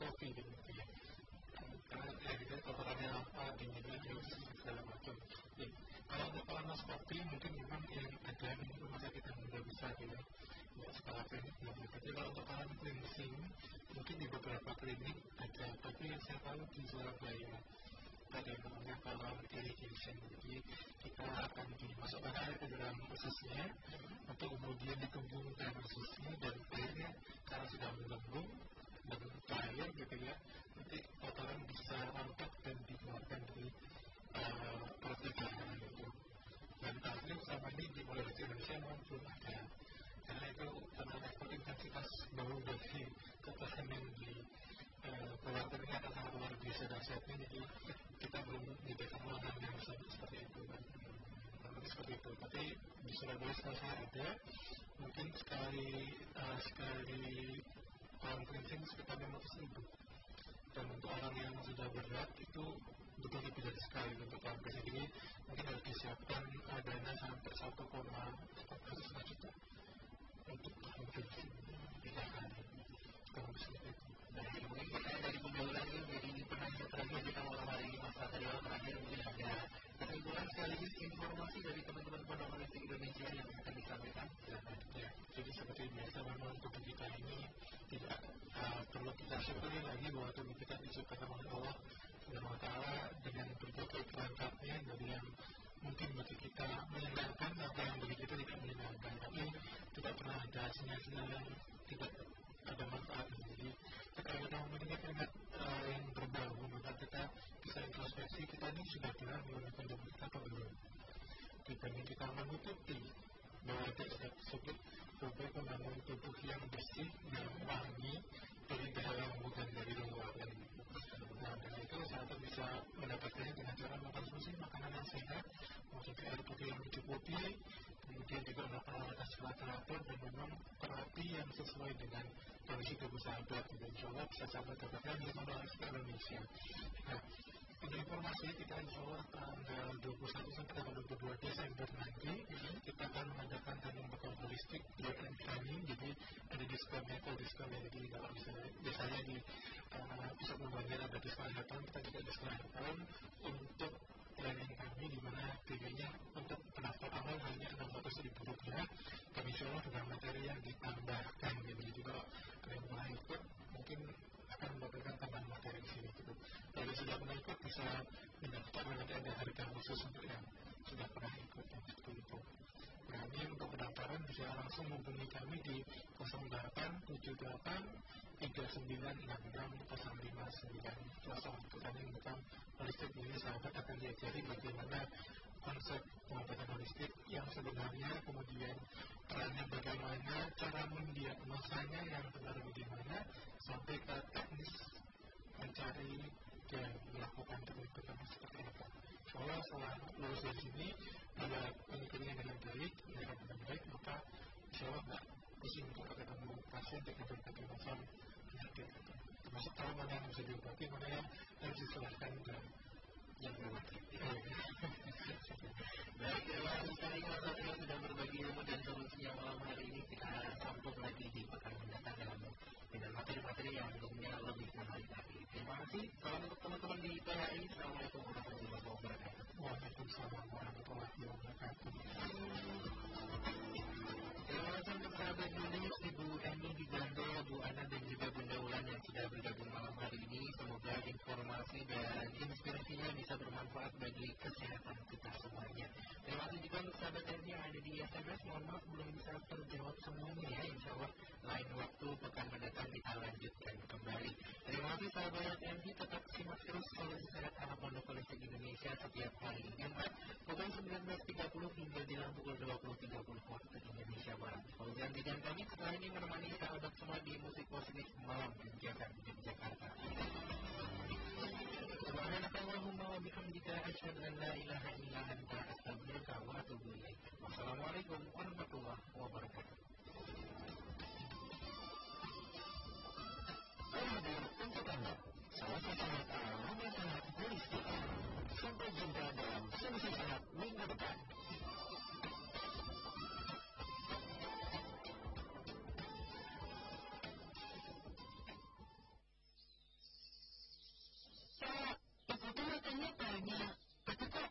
Kopi gitu ya karena ya kita kotorannya apa dinginnya terus segala macam. Ya, kalau untuk kolonoskopi mungkin memang yang ada di rumah sakit yang sudah bisa gitu ya skala klinik belum tapi kalau untuk kalau cleansing mungkin di beberapa klinik ada. Tapi yang saya tahu di Surabaya ada yang namanya kolam irrigation. Jadi kita akan dimasukkan air ke dalam ususnya untuk kemudian dikembungkan ususnya dan airnya karena sudah mengembung dan cair gitu ya. Nanti kotoran bisa rontok dan dikeluarkan dari uh, perut gitu dan tahunnya selama ini di Indonesia memang belum ada. Karena itu karena ekspor intensitas bau dari kotoran yang di uh, keluar ternyata sangat luar biasa dahsyatnya jadi kita belum menyediakan ruangan yang seperti itu kan. Seperti itu. Tapi di Surabaya saya ada. Mungkin sekali uh, sekali kolam cleansing sekitar 500 ribu. Dan untuk orang yang sudah berat itu butuh lebih dari sekali untuk kolam cleansing jadi mungkin harus disiapkan dana sampai 1,4 juta untuk kolam cleansing tiga kali seperti itu. Nah, mungkin kita dari pembulan ini jadi penanya terakhir kita malam hari ini masa kedua terakhir mungkin ada kesimpulan sekaligus informasi dari teman-teman pondok holistik Indonesia yang akan disampaikan silakan ya jadi seperti biasa memang tubuh kita ini tidak uh, syukuri lagi bahwa tubuh kita diciptakan oleh Allah Subhanahu wa taala dengan berbagai perangkatnya dari yang mungkin bagi kita menyenangkan atau yang bagi kita tidak menyenangkan. Tapi tidak pernah ada sinyal-sinyal yang tidak ada manfaatnya jadi ketika kita mengingat-ingat uh, yang berbau maka kita bisa introspeksi kita ini sudah benar menggunakan tubuh kita atau belum? Dibanding kita menutupi bahwa zat tersebut tubuh membangun tubuh yang bersih yang wangi dari dalam bukan dari luar dan nah dari itu sahabat bisa mendapatkannya dengan cara makan susu makanan yang sehat mengonsumsi air putih yang mencukupi kemudian juga melakukan olahraga teratur dan memang terapi yang sesuai dengan kondisi tubuh sahabat. Dan insya Allah bisa sahabat dapatkan di Indonesia nah untuk informasi kita insya Allah tanggal 21 sampai tanggal 22 Desember nanti kita akan mengadakan tanding bekal holistik buat kami jadi ada diskonnya atau diskonnya jadi kalau misalnya biasanya di uh, pusat pembagian ada diskon tahun kita juga diskon tahun untuk planning kami di mana harganya untuk pendaftar awal hanya 600 ribu rupiah. Dan insya Allah dengan materi yang ditambahkan jadi kalau kalian mau ikut mungkin akan mendapatkan tambahan materi di sini gitu kalau sudah pernah ikut bisa mendaftar nanti ada harga khusus untuk yang sudah pernah ikut yang seperti itu. Nah ini untuk pendaftaran bisa langsung menghubungi kami di 0878 3966 kami bukan holistik ini sahabat akan diajari bagaimana konsep pengobatan holistik yang sebenarnya kemudian perannya bagaimana cara mendiagnosanya yang benar bagaimana sampai ke teknis mencari dan melakukan treatment seperti apa. Soalnya setelah lulus dari sini, bila mengikutinya dengan baik, dengan dengan baik, maka Allah nggak pusing untuk ketemu pasien dengan berbagai macam penyakit. Termasuk tahu mana yang bisa diobati, mana yang harus diselesaikan dan yang. Baik, terima kasih sekali Mas berbagi solusinya malam hari ini. Materi-materi yang tentunya lebih. Terima kasih. Teman-teman di Eni di Gandol, Bu Ana dan juga Bunda Ulan yang sudah bergabung malam informasi dan inspirasinya bisa bermanfaat bagi kesehatan kita semuanya. Terima kasih juga untuk sahabat Eni yang ada di SMS. Mohon maaf belum bisa terjawab semuanya ya. Insya Allah lain waktu pekan mendatang kita lanjutkan kembali. Terima kasih sahabat Eni tetap simak terus solusi sehat anak pondok holistik Indonesia setiap hari Jumat pukul 19.30 hingga jelang pukul 20.30 waktu Indonesia Barat. Fauzan dan kami setelah ini menemani sahabat semua di musik positif malam di Jakarta. Ilaha illa anta astaghfiruka wa atubu ilaik. Wassalamualaikum warahmatullahi wabarakatuh. untuk Anda, solusi sehat alami sehat holistik. Sampai jumpa dalam sehat minggu depan. banyak ketika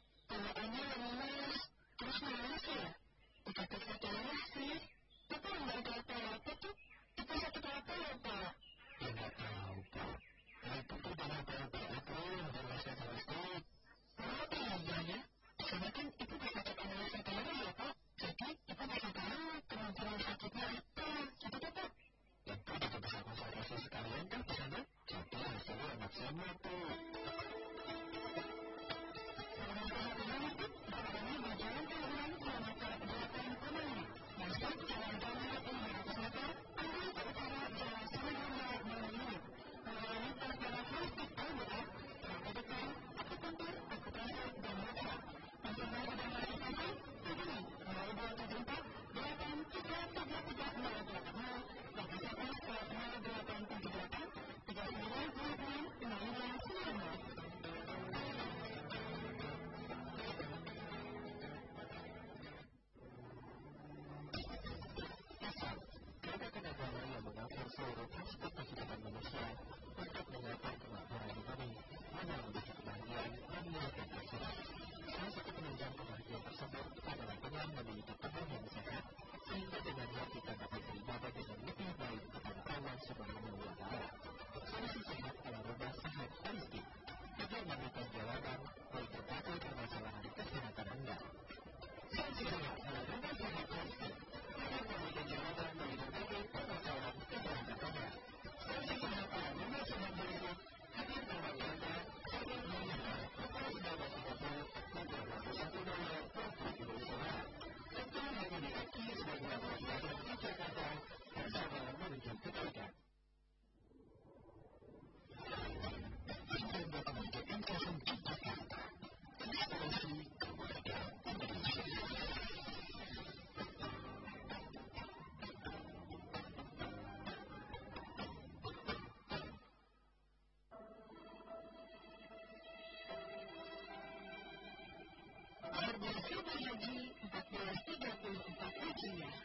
Haji 1434 Hijriah.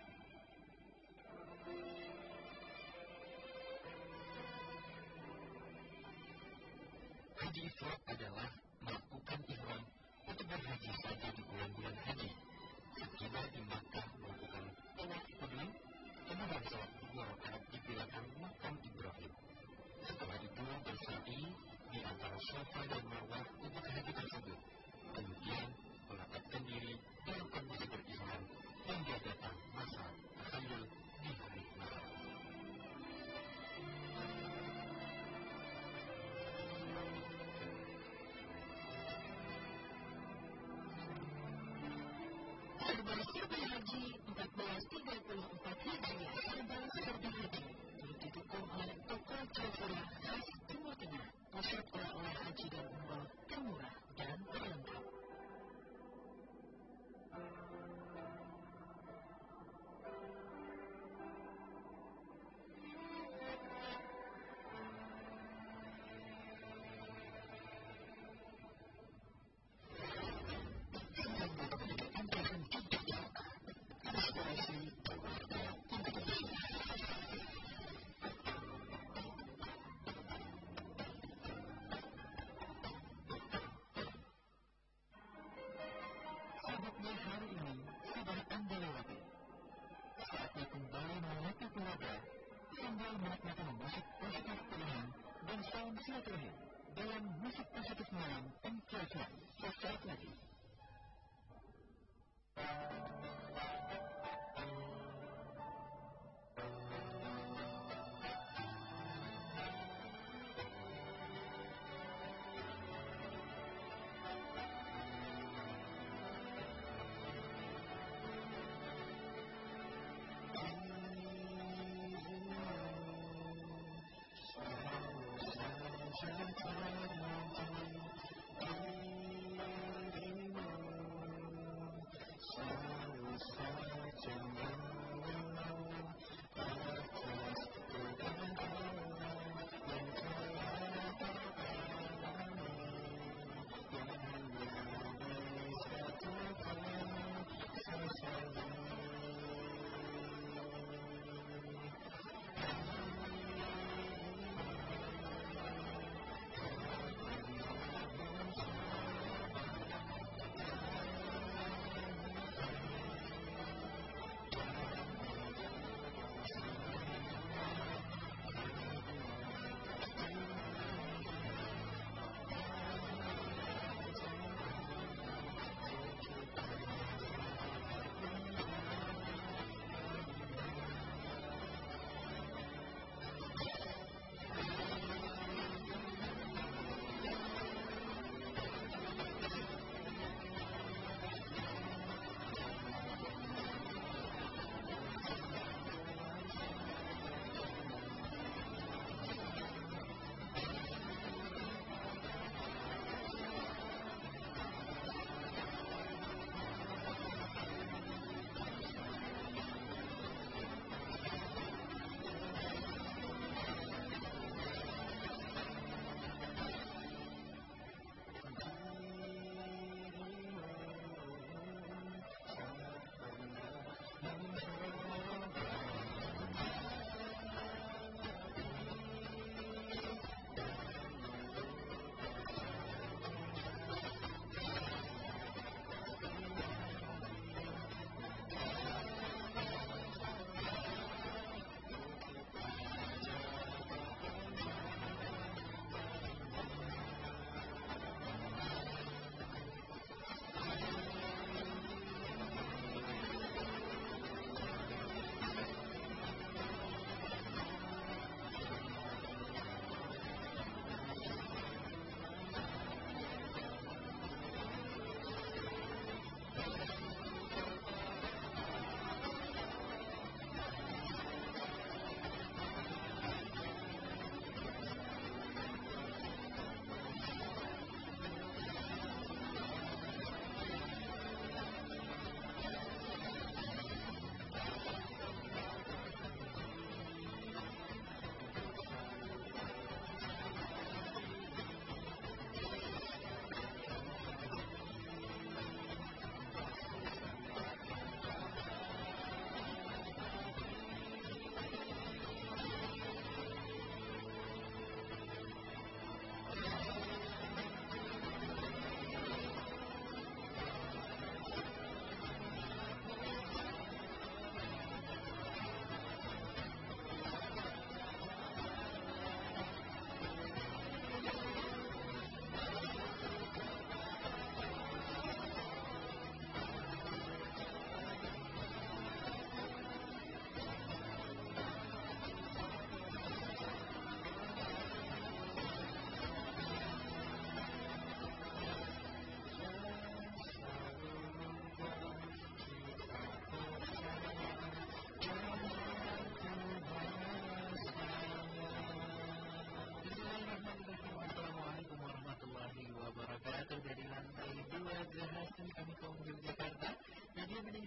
Haji Ifrat adalah melakukan ihram untuk berhaji saja di bulan-bulan haji. Setiba di Makkah melakukan tawaf kudum, kemudian sholat dua rakaat di belakang makam Ibrahim. Setelah itu bersa'i di antara Sofa dan survei haji 1434 Hijriah serba serba haji turut didukung oleh toko Jayapura khas haji Sahabatnya hari ini sudah Anda lewati. Saatnya kembali menata keluarga sambil menikmati musik positif pilihan dan sound silaturahim dalam musik positif malam MKFM sesaat lagi.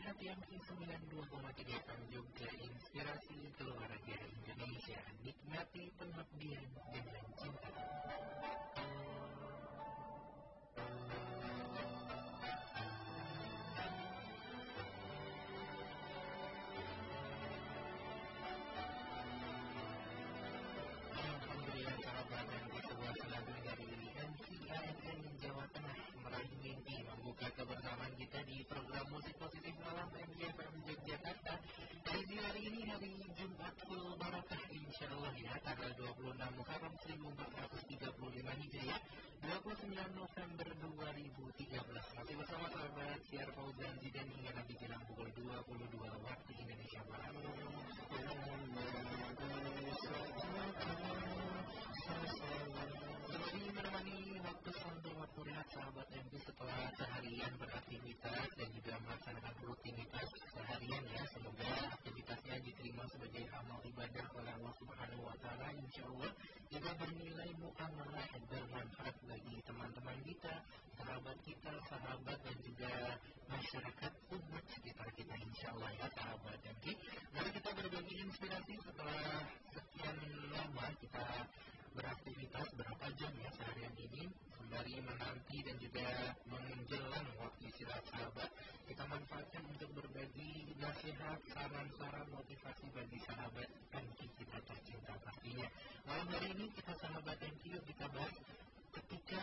MK 92,3 FM juga inspirasi keluarga Indonesia. Nikmati pengabdian 29 November 2013 masih bersama sahabat siar Fauzan Zidan hingga nanti jelang pukul 22 waktu Indonesia Barat. Kembali menemani waktu santai waktu rehat sahabat MB setelah seharian beraktivitas dan juga melaksanakan rutinitas seharian ya. Semoga aktivitasnya diterima sebagai amal ibadah oleh Allah Subhanahu wa taala insyaallah juga bernilai muamalah bermanfaat bagi teman-teman kita, sahabat kita, sahabat dan juga masyarakat umat sekitar kita insyaallah ya sahabat MB. Mari kita berbagi inspirasi setelah sekian lama kita beraktivitas berapa jam ya seharian ini? Sembari menanti dan juga menjelang waktu istirahat sahabat kita manfaatkan untuk berbagi nasihat, saran-saran motivasi bagi sahabat MQ kita tercinta pastinya. Malam hari ini kita sahabat yuk kita bahas ketika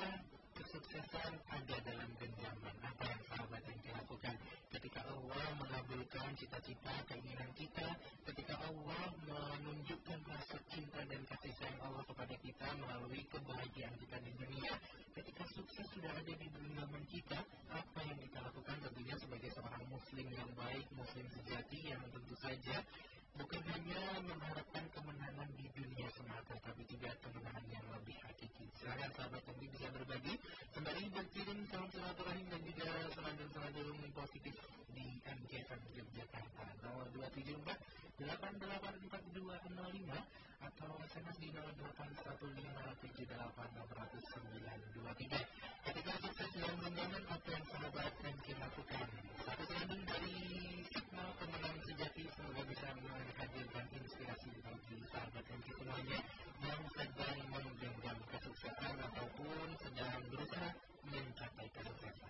kesuksesan ada dalam genggaman apa yang sahabat MQ lakukan ketika Allah mengabulkan cita-cita keinginan kita ketika Allah menunjukkan rasa cinta dan kasih sayang Allah kepada kita melalui kebahagiaan kita di dunia ketika sukses sudah ada di genggaman kita apa yang kita lakukan tentunya sebagai seorang muslim yang baik muslim sejati yang tentu saja bukan hanya mengharapkan kemenangan di dunia semata tapi juga kemenangan yang lebih hakiki. Silahkan sahabat yang bisa berbagi. Sembari berkirim salam silaturahim dan juga senandung-senandung positif di MJFM Yogyakarta. 0274 884205 atau SMS di 0815788923 ketika sukses dalam genggaman apa yang sahabat MK lakukan satu senandung dari signal kemenangan sejati semoga bisa menghadirkan inspirasi bagi sahabat MK semuanya yang sedang menggenggam kesuksesan ataupun sedang berusaha mencapai kesuksesan.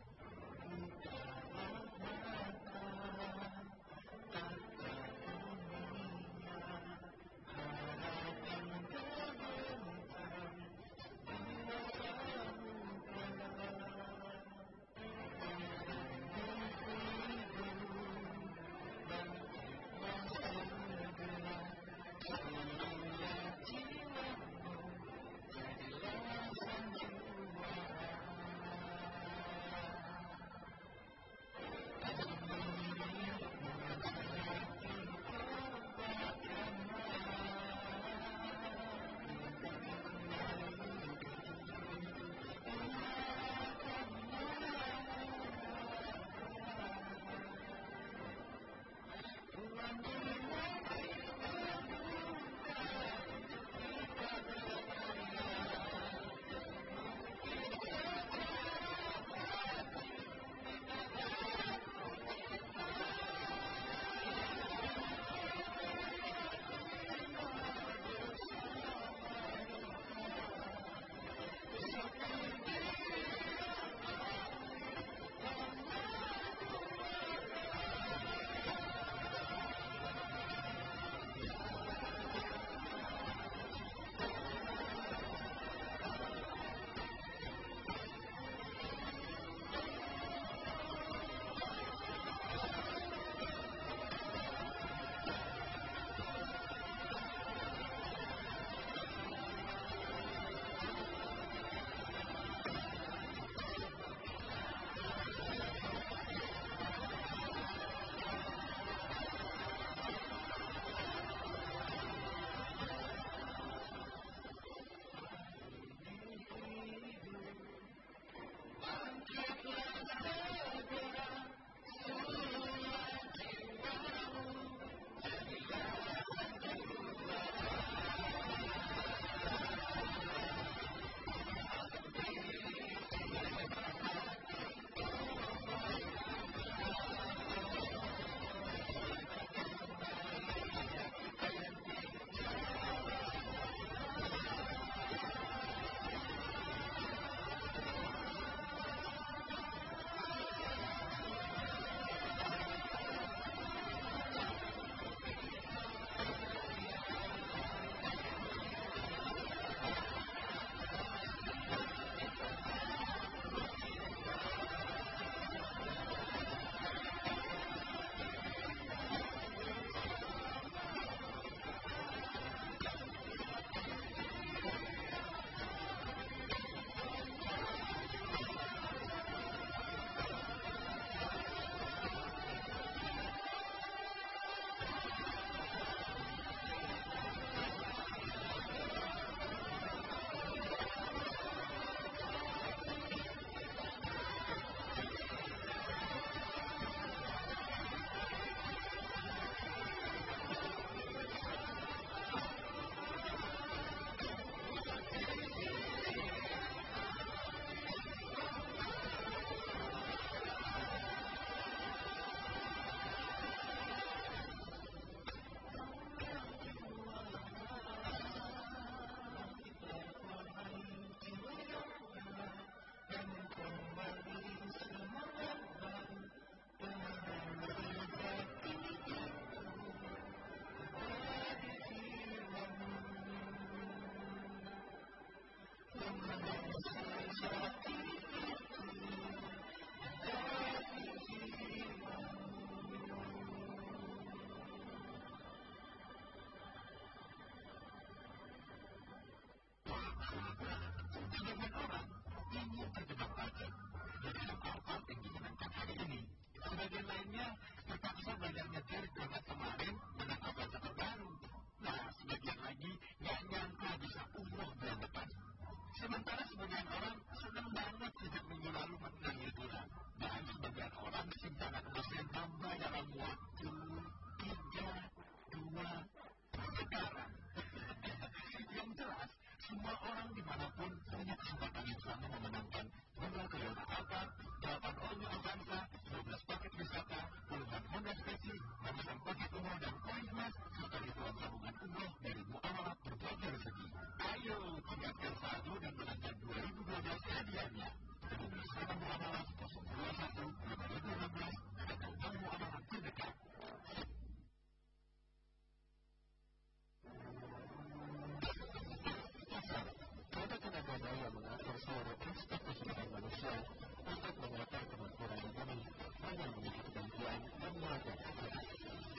Indonesia untuk mengatasi kemajuan ini hanya memiliki kemampuan dan melakukan aktivitas.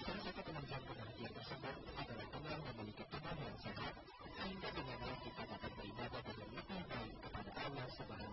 Salah satu kemampuan pengabdian tersebut adalah dengan memiliki tubuh yang sehat, sehingga dengannya kita dapat beribadah dengan lebih baik kepada Allah Subhanahu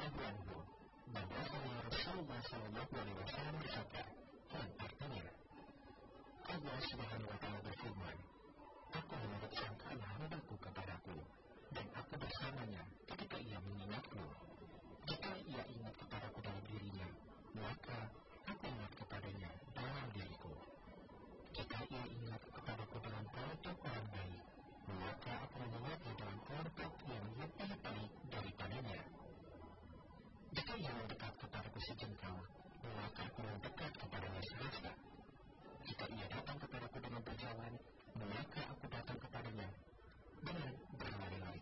anhu bahwasanya Rasulullah Shallallahu alaihi wasallam bersabda yang artinya Allah Subhanahu wa taala berfirman Aku memeriksakan hambaku kepadaku dan aku bersamanya ketika ia mengingatku jika ia ingat kepadaku dalam dirinya maka aku ingat kepadanya dalam diriku jika ia ingat kepadaku dalam kelompok orang baik maka aku mengingatnya dalam kelompok yang lebih baik daripadanya jika ia mendekat kepadaku sejengkal maka aku mendekat kepadanya sehasta jika ia datang kepadaku dengan berjalan maka aku datang kepadanya. Dengan berlari-lari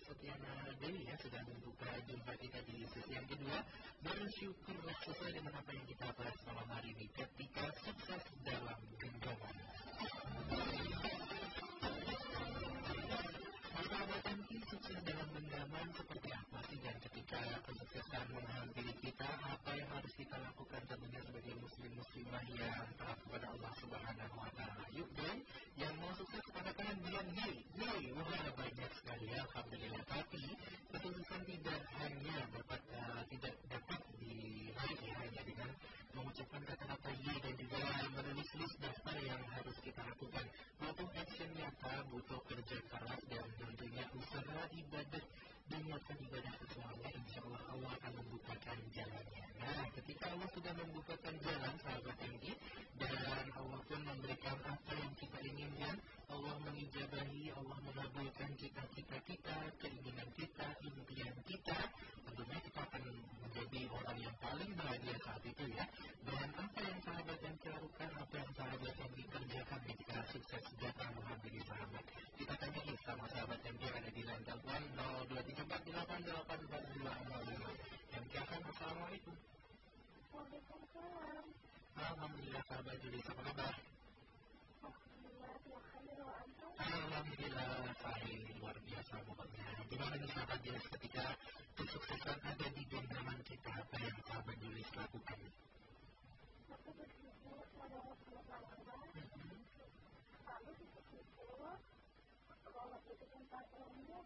Setiana Dewi ya sudah membuka jumpa kita di sesi yang kedua. Bersyukurlah sesuai dengan apa yang kita bahas malam hari ini ketika sukses dalam genggaman. Sahabat MT sukses dalam genggaman seperti apa sih dan ketika kesuksesan menghampiri kita apa yang harus kita lakukan tentunya sebagai muslim muslimah yang taat kepada Allah Subhanahu Wa Taala. Yuk dan yang mau sukses katakan bilang hey, hey, wah banyak sekali alhamdulillah. Tapi kesuksesan tidak hanya dapat uh, tidak dapat diraih hanya dengan mengucapkan kata-kata ye dan juga menulis list daftar yang harus kita lakukan. Butuh action nyata, butuh kerja keras dan tentunya usaha ibadah menguatkan ibadah sesuai, insya Allah Allah akan membukakan jalannya. Nah, ketika Allah sudah membukakan jalan, sahabat ini, dan Allah pun memberikan apa yang kita inginkan, Allah mengijabahi, Allah mengabulkan cita-cita kita, keinginan kita, impian kita, tentunya kita akan menjadi orang yang paling bahagia saat itu ya. Dan apa yang sahabat yang lakukan, apa yang sahabat yang dikerjakan datang menghampiri sahabat. Kita tanya sama sahabat yang ada di line telepon 02348884205. Yang kiasan Assalamualaikum. Waalaikumsalam. Alhamdulillah sahabat Julis, apa kabar? Alhamdulillah baik, luar biasa pokoknya. Gimana nih sahabat Julis ketika kesuksesan ada di genggaman kita, apa yang sahabat Julis lakukan? Aku bersyukur pada Allah SWT. Lalu bersyukur bahwa di tempat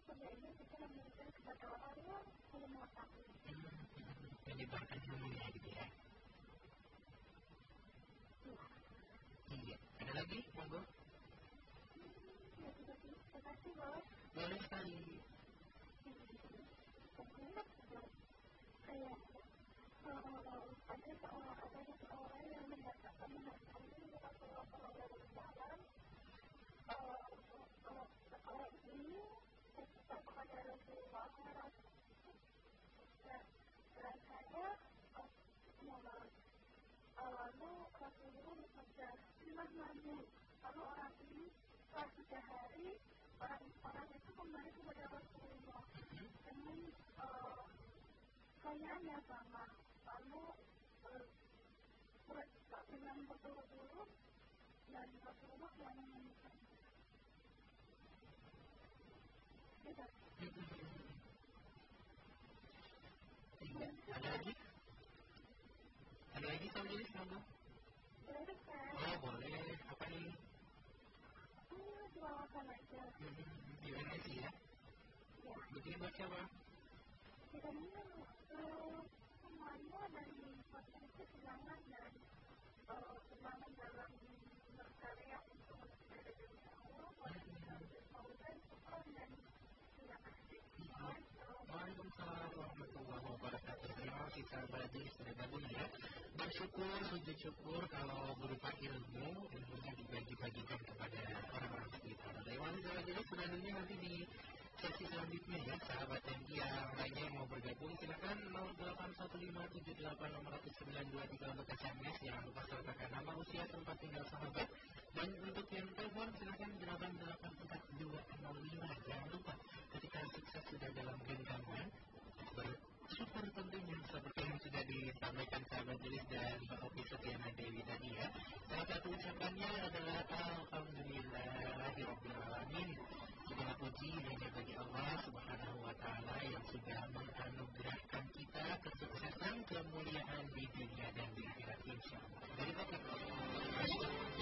sebenarnya kita memberikan kepada orang yang belum mengetahui. Gitu ya. Iya. Ada lagi, monggo? Ya, terima kasih, Bos. Boleh sekali. Kayak eh, ada seorang yang mendapatkan mengatakan Rasulullah SAW seorang ini cerita kepada Rasulullah dan saya lalu Rasulullah bersabda Lalu orang ini setelah tiga hari orang orang itu kembali kepada Rasulullah. Dengan yang sama. Lalu dengan berturut-turut dan Rasulullah yang menemukan Tidak. Iya. Ada lagi? Ada lagi sahabat Julis, monggo? Boleh kan? Oh, boleh. Apa nih? Ini Kita dari di dan terima kasih. Ya. Bersyukur, sujud syukur kalau berupa ilmu, ilmunya dibagi-bagikan kepada orang-orang sekitar. Lewat sudah dulunya nanti di sesi selanjutnya ya sahabat yang yang lainnya yang mau bergabung silakan 0815786092 untuk SMS jangan lupa sertakan nama usia tempat tinggal sahabat dan untuk yang telepon silakan 8842505 jangan lupa ketika sukses sudah dalam genggaman bersyukur tentunya seperti yang sudah disampaikan sahabat Julis dan Opi Setiana Dewi tadi ya salah satu ucapannya adalah Alhamdulillahirrahmanirrahim segala puji hanya bagi Allah Subhanahu wa taala yang sudah menganugerahkan kita kesuksesan kemuliaan di dunia dan di akhirat insyaallah. Dari Bapak.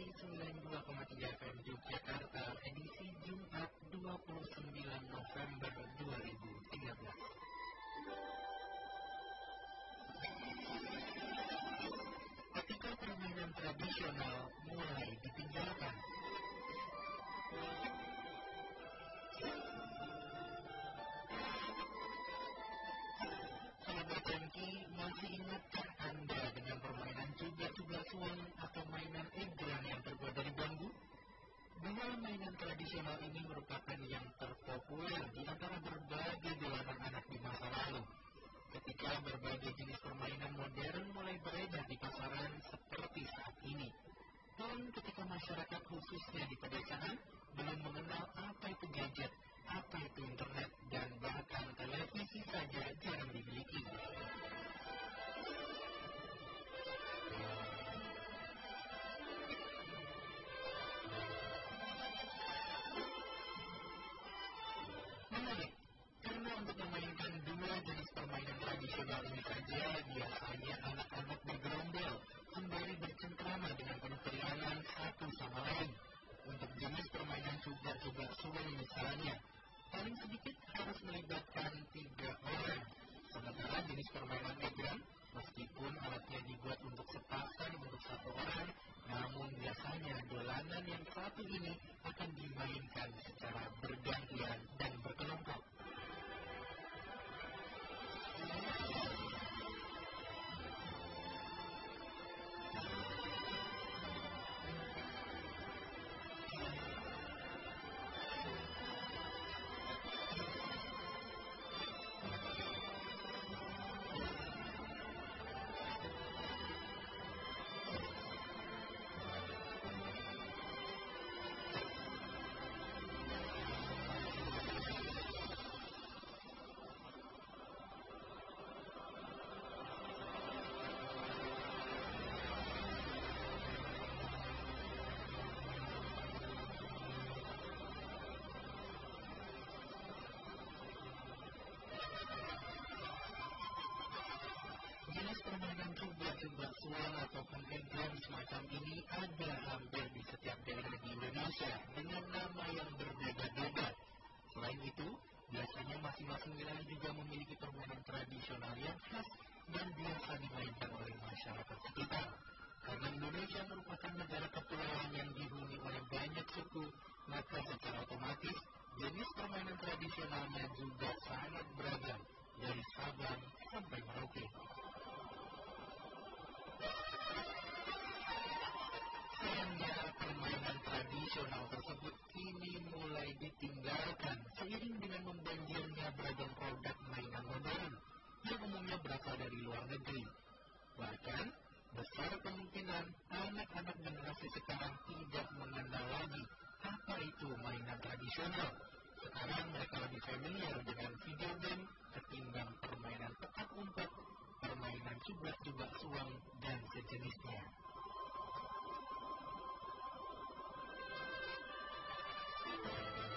Merpati 92,3 FM Yogyakarta edisi Jumat 29 November 2013. Ketika permainan tradisional Dua mainan tradisional ini merupakan yang terpopuler di antara berbagai dolanan anak di masa lalu. Ketika berbagai jenis permainan modern mulai beredar di pasaran seperti saat ini. Dan ketika masyarakat khususnya di pedesaan belum mengenal apa itu gadget, tradisional ini saja, biasanya anak-anak bergerombol, kembali bercengkrama dengan penuh keriangan satu sama lain. Untuk jenis permainan juga-juga suang misalnya, paling sedikit harus melibatkan tiga orang. Sementara jenis permainan egrang, meskipun alatnya dibuat untuk sepasang untuk satu orang, namun biasanya dolanan yang satu ini akan dimainkan secara bergantian dan berkelompok. Permainan suara ataupun egrang semacam ini ada hampir di setiap daerah di Indonesia dengan nama yang berbeda-beda. Selain itu, biasanya masing-masing wilayah juga memiliki permainan tradisional yang khas dan biasa dimainkan oleh masyarakat sekitar. Karena Indonesia merupakan negara kepulauan yang dihuni oleh banyak suku, maka secara otomatis jenis permainan tradisionalnya juga sangat beragam dari Sabang sampai Merauke. Permainan tradisional tersebut kini mulai ditinggalkan seiring dengan membanjirnya beragam produk mainan modern yang umumnya berasal dari luar negeri. Bahkan, besar kemungkinan anak-anak generasi sekarang tidak mengenal lagi apa itu mainan tradisional. Sekarang mereka lebih familiar dengan video game ketimbang permainan petak umpet, permainan juga-juga suang, dan sejenisnya. え?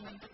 coming.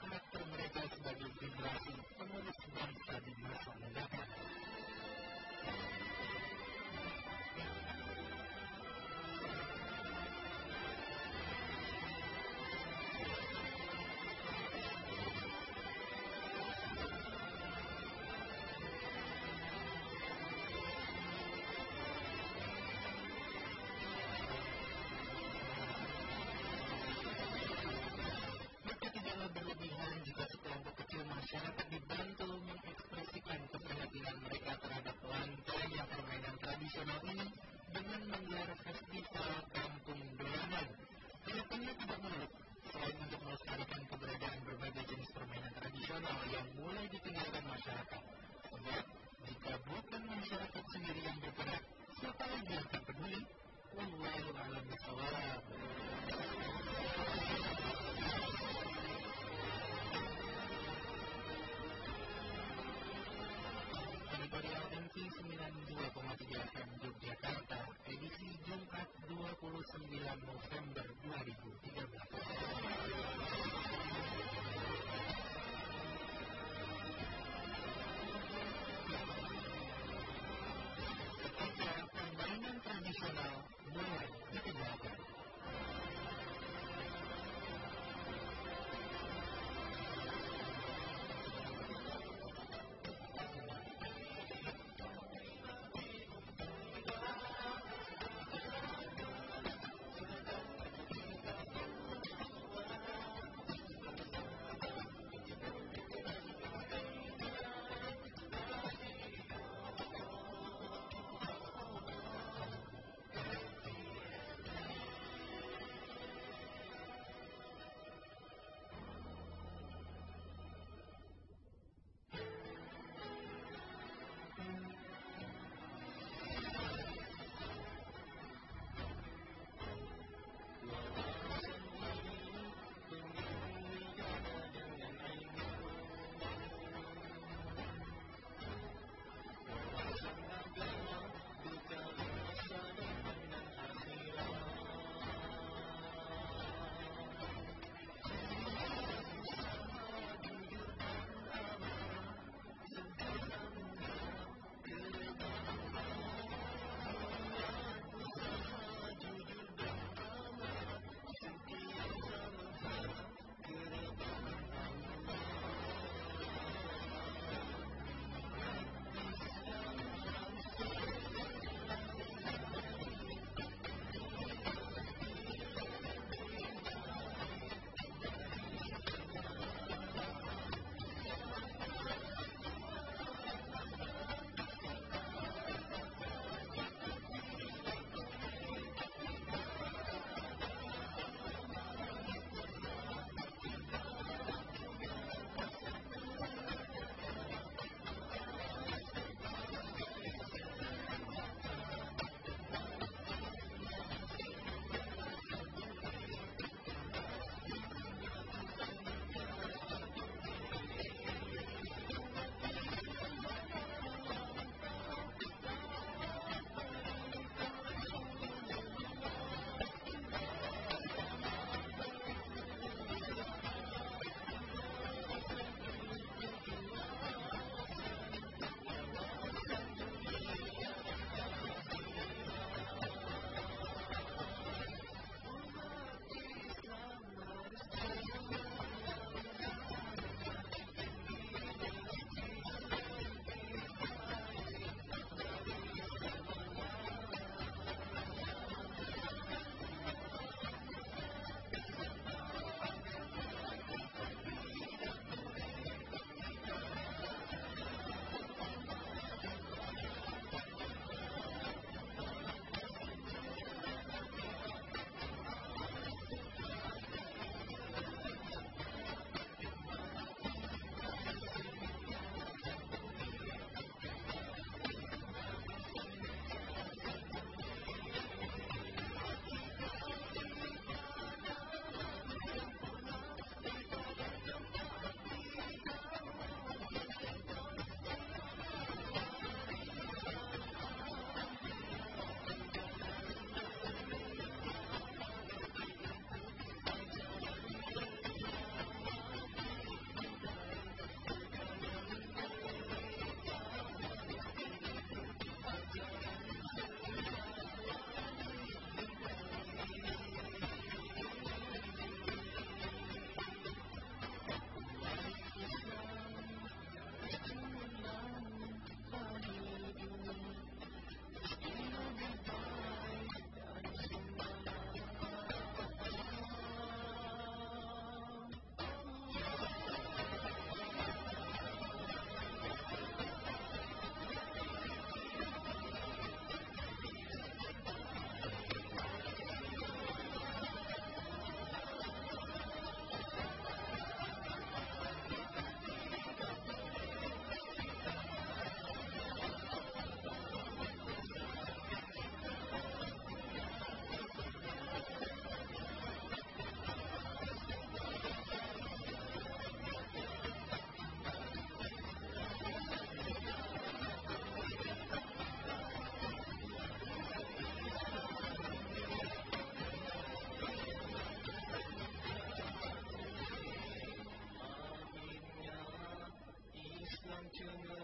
Tradisional ini dengan menggelar festival kampung dolanan. Harapannya tidak melulu, selain untuk melestarikan keberadaan berbagai jenis permainan tradisional yang mulai ditinggalkan masyarakat. Sebab, jika bukan masyarakat sendiri yang bergerak, siapa lagi yang akan peduli? Wallahu a'lam bishawab. to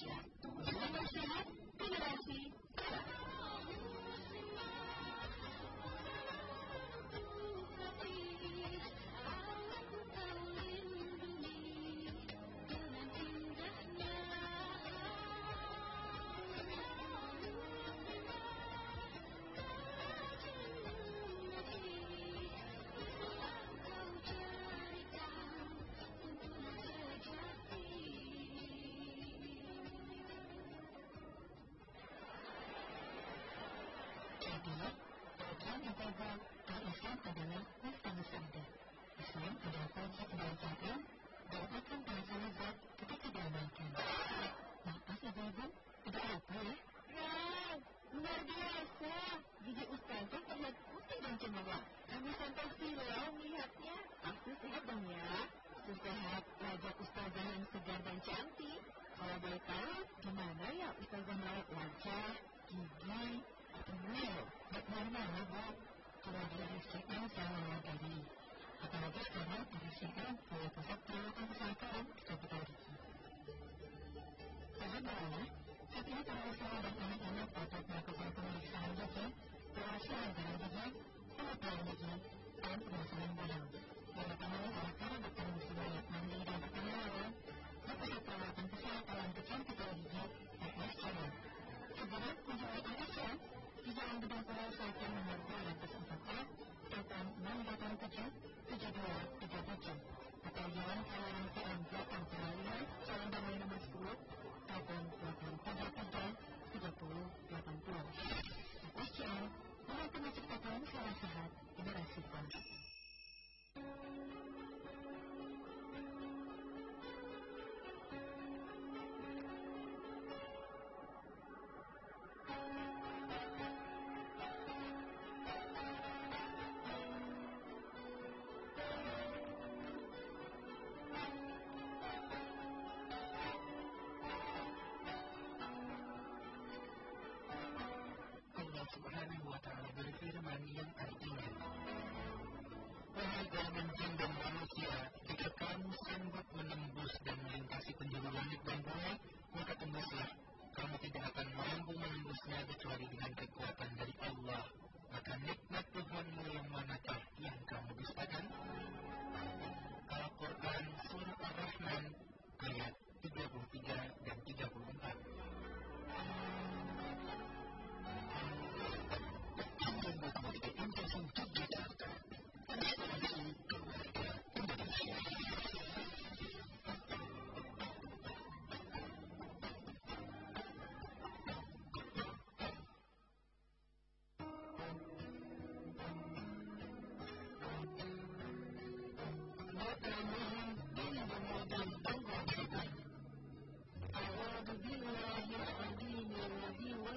Indonesia. Ibadah al-Islam adalah Muftahu Sabda. Islam adalah kunci dan akan terasa lezat ketika diamalkan. Maaf ibu-ibu, ada apa ya? Wow, luar biasa. Terlihat putih dan cemerlang. Kami sampai silau melihatnya. Aku sehat dong ya. Sesehat wajah Ustazah yang segar dan cantik. Kalau boleh tahu, gimana ya Ustazah wajah, gigi, mulut? Bagaimana bu? Kalau dirahasiakan sama materi. Apalagi sekarang dirahasiakan oleh pusat perawatan kesehatan kapital gigi. Alhamdulillah, saat ini para siswa dan anak-anak dapat melakukan pemeriksaan gigi, pengasuhan darah gigi, pengetahuan gigi, dan pemasangan barang. Yang ditemani oleh para dokter muslim mandiri dan berpengalaman di pusat perawatan kesehatan kecantikan gigi, RSCM. Segera kunjungi di Jalan Gedung Pulau Selatan nomor 204A, telepon 087 7237 atau Jalan Kawaran PM 8 Terlalu, Jalan Damai nomor 10, telepon 833 3080. RSCM, membantu menciptakan pola sehat generasi bangsa.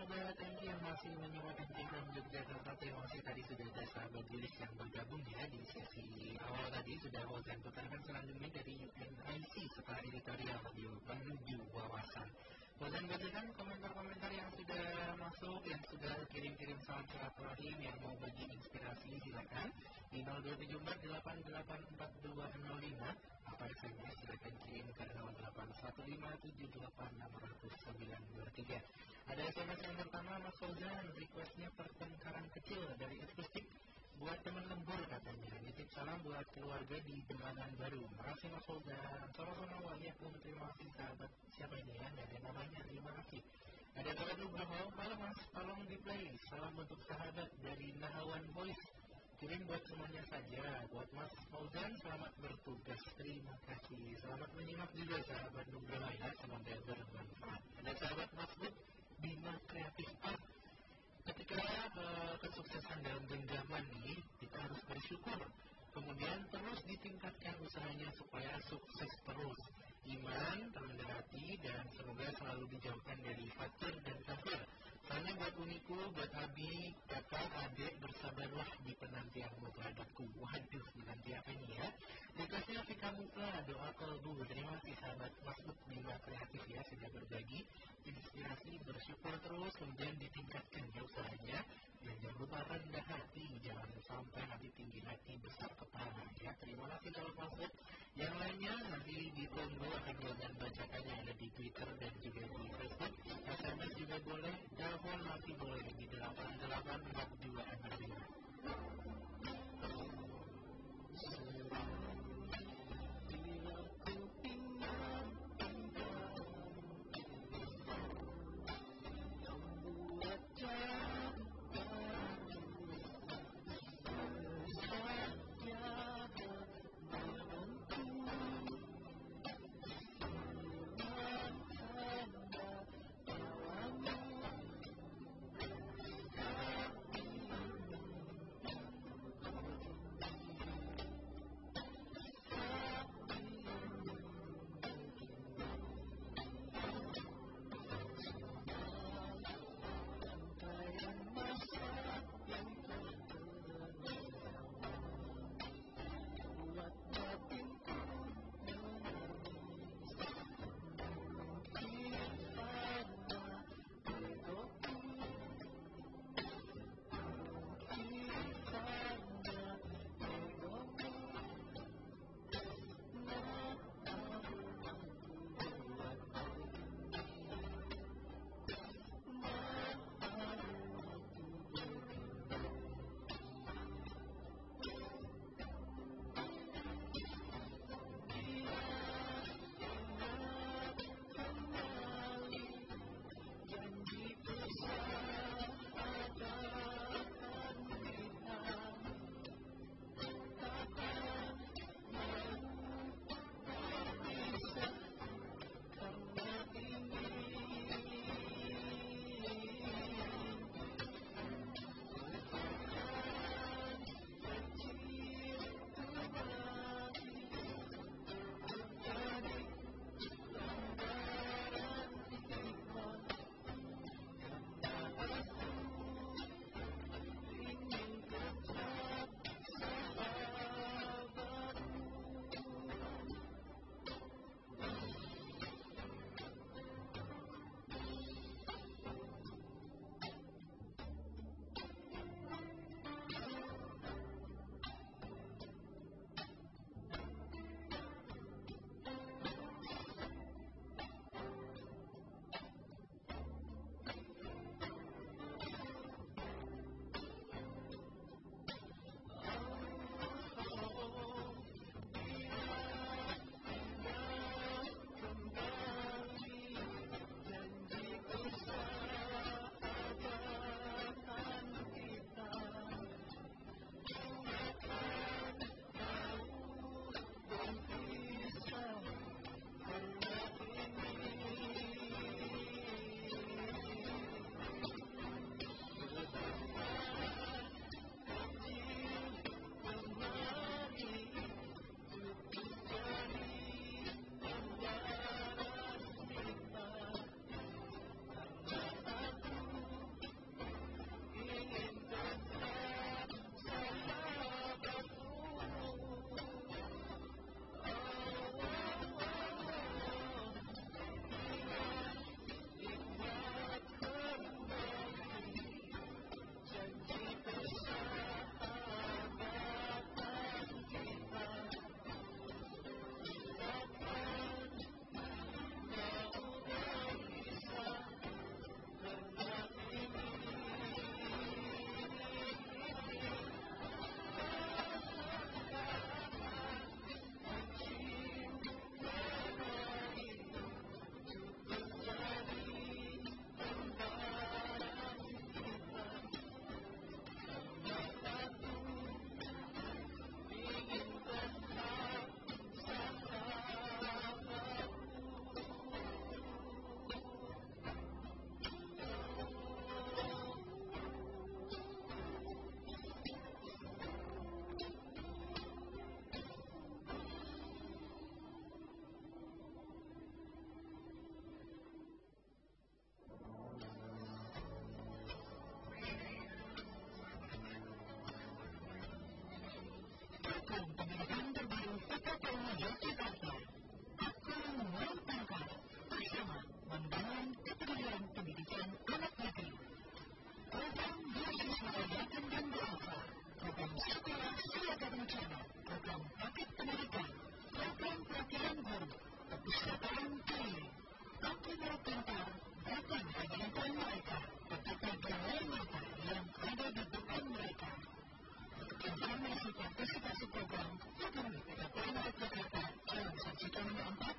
Ada MT yang masih menyimak MTM Yogyakarta. Terima kasih tadi sudah ada sahabat Julis yang bergabung ya di sesi awal tadi. Sudah Ozan putarkan selanjutnya dari UNIC setelah editorial radio menuju wawasan. Ozan bacakan komentar-komentar yang sudah masuk Yang sudah kirim-kirim salam silaturahim yang mau bagi inspirasi silakan di 0274884205 apa SMS silakan kirim ke 0815786923. Ada SMS yang pertama Mas Fauzan, requestnya pertengkaran kecil dari akustik buat teman lembur katanya. Nitip salam buat keluarga di Demangan Baru. Makasih Mas Fauzan. Sama-sama waalaikum. Terima kasih sahabat. Siapa ini ya? Ada namanya. Terima kasih. Ada sahabat Nugroho. Malam Mas, tolong di play. Salam untuk sahabat dari Nahawan Voice. Kirim buat semuanya saja. Buat Mas Fauzan, selamat bertugas. Terima kasih. Selamat menyimak juga sahabat Nugroho ya. Semoga bermanfaat. Ada sahabat Mas Bud, Bima Kreatif Art ketika uh, kesuksesan dalam genggaman nih kita harus bersyukur kemudian terus ditingkatkan usahanya supaya sukses terus iman terendah hati dan semoga selalu dijauhkan dari fakir dan kafir Soalnya buat uniku, buat Abi, kakak, adik, bersabarlah di penantian mubarakku. Waduh, menanti apa ini ya? Dikasih Afika Mukla, doa kolbu. Terima kasih sahabat Masud Bima Kreatif ya, sudah berbagi inspirasi, bersyukur terus, kemudian ditingkatkan ya usahanya. Dan jangan lupa rendah hati, jangan sampai nanti tinggi hati, besar kepala ya. Terima kasih kalau Masud. Yang lainnya nanti ditunggu akan bacakan bacakannya ada di Twitter dan juga di Facebook. SMS juga boleh, telepon masih boleh di 884265. gentlemen, I'm back.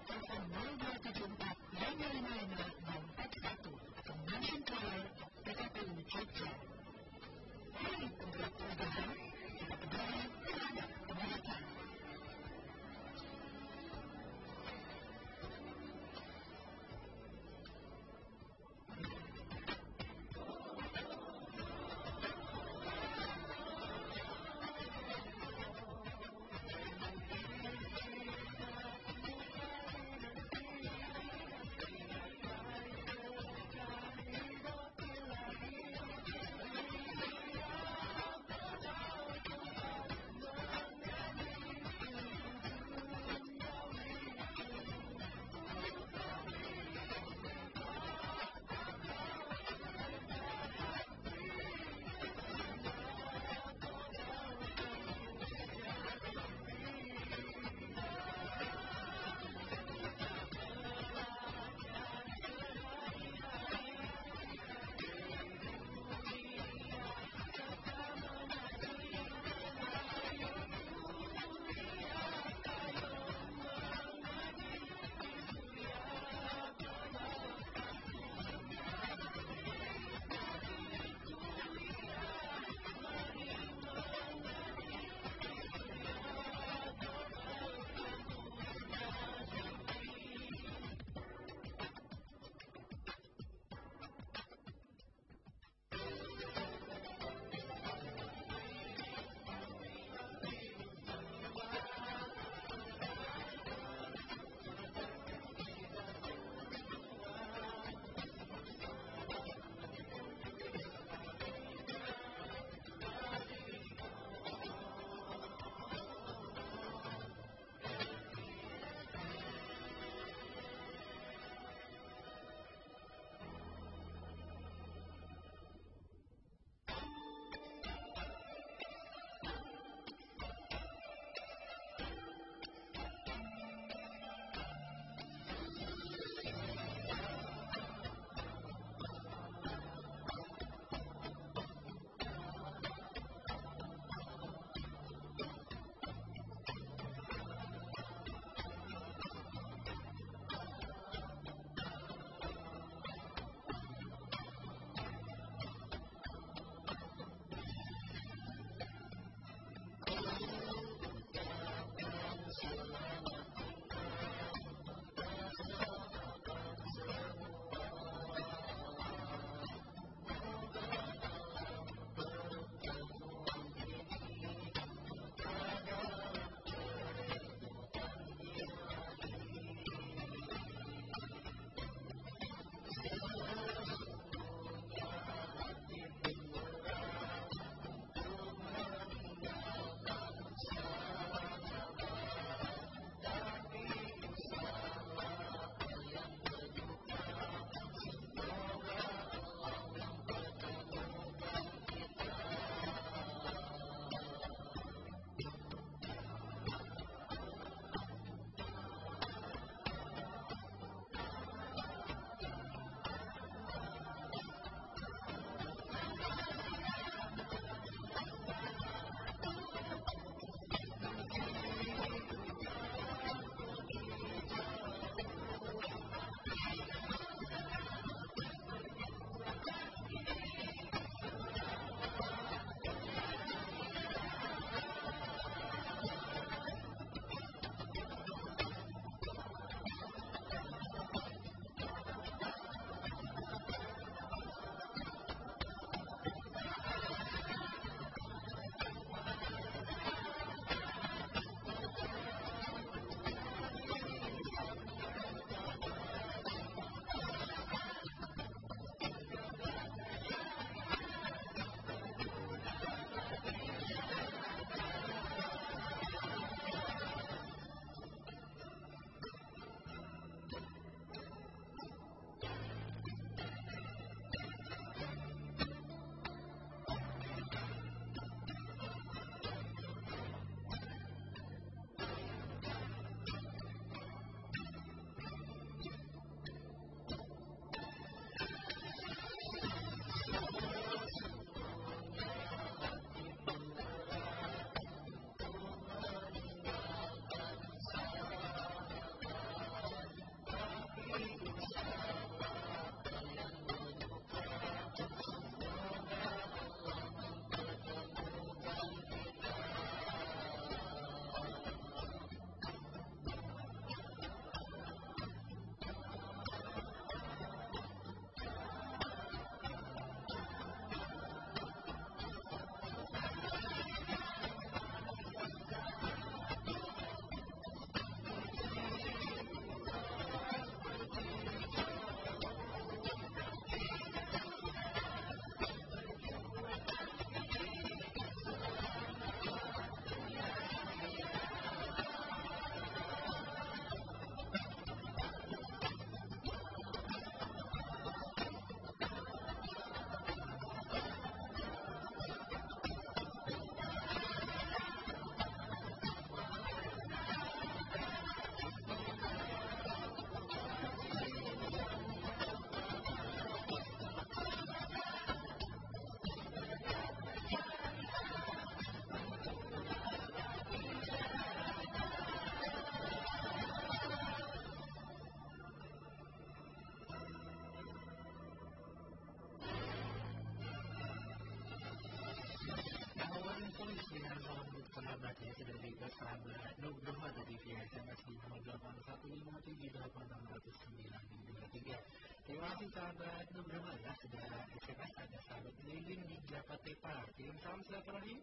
Kasih sahabat Nugraha ya sudah SMS ada sahabat Lilin di Jakarta Kirim salam silaturahim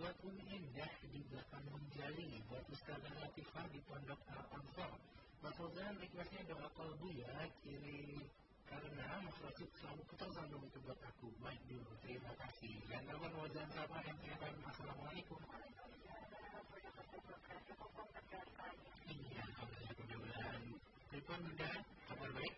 buat Umi Indah di belakang Menjali buat Ustazah Latifah di Pondok Al Ansor Mas Fauzan requestnya doa kolbu ya kirim karena Mas Rasid selalu sambung itu buat aku. Baik dulu terima kasih. Dan kawan wajan sama kira Assalamualaikum. Iya alhamdulillah mudah-mudahan Ripon udah kabar baik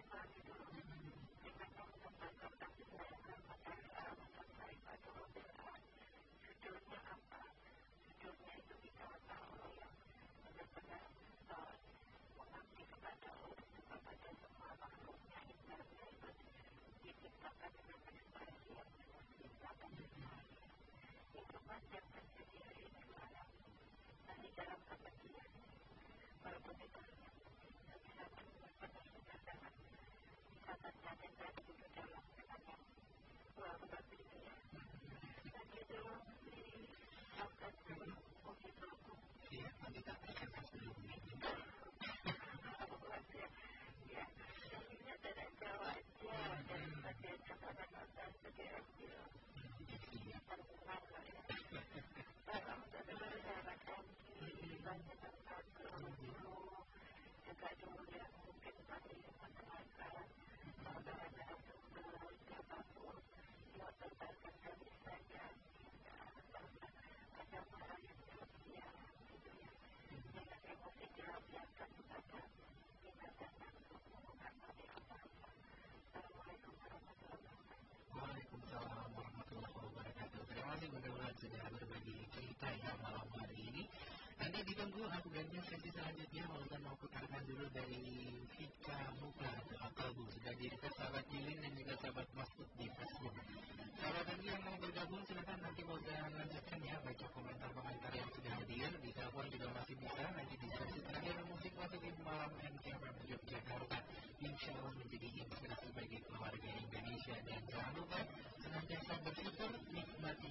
tema gitu mengajarkan sendiri yang luar biasa sesi selanjutnya. Maulana mau putarkan dulu dari Vika Muka atau Bu sudah di sahabat Jilin dan juga sahabat Mahfud di Facebook. Sahabat lagi yang mau bergabung silakan nanti mau lanjutkan ya. Baca komentar-komentar yang sudah hadir. Di telepon juga masih bisa. Nanti di sesi terakhir musik masuk di malam NKM Yogyakarta. Insya Allah menjadi inspirasi bagi keluarga Indonesia. Dan jangan lupa senantiasa bersyukur nikmati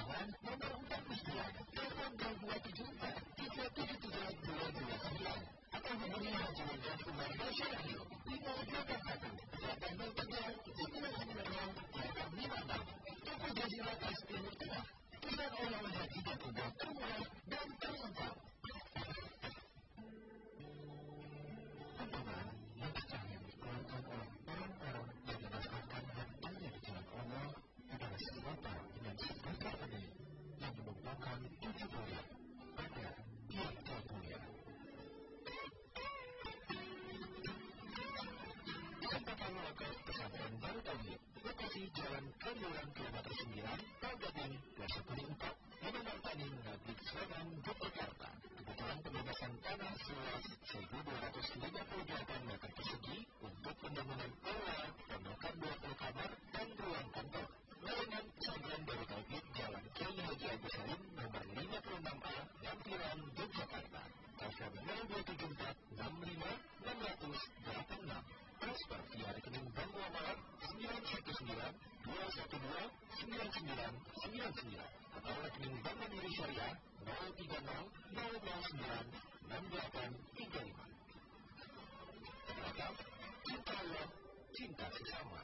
Dahlan, nomor 42, telepon 274 373 atau hubungi Haji Wajah Umar Basyarahi 581 803 996 Toko Jazira Kas Timur Tengah dan dan. Lokal pesantren baru tauhid lokasi Jalan Kaliurang kilometer 9, Pagating, Plaza Kuning 4, Menara Tani, Nagrik Sleman, Yogyakarta. Kebutuhan pembebasan tanah seluas 1.258 meter persegi untuk pembangunan aula, pemukan 20 kamar, dan ruang kantor. Layanan sajian dari Tauhid Jalan Kiai Haji Agus nomor 56A, Lampiran, Yogyakarta. Telepon 0274 65 686. Transfer via rekening Bank Muamalah 919 212 9999 atau rekening Bank Mandiri Syariah 030 009 6835. Ternyata, cinta Allah, cinta sesama.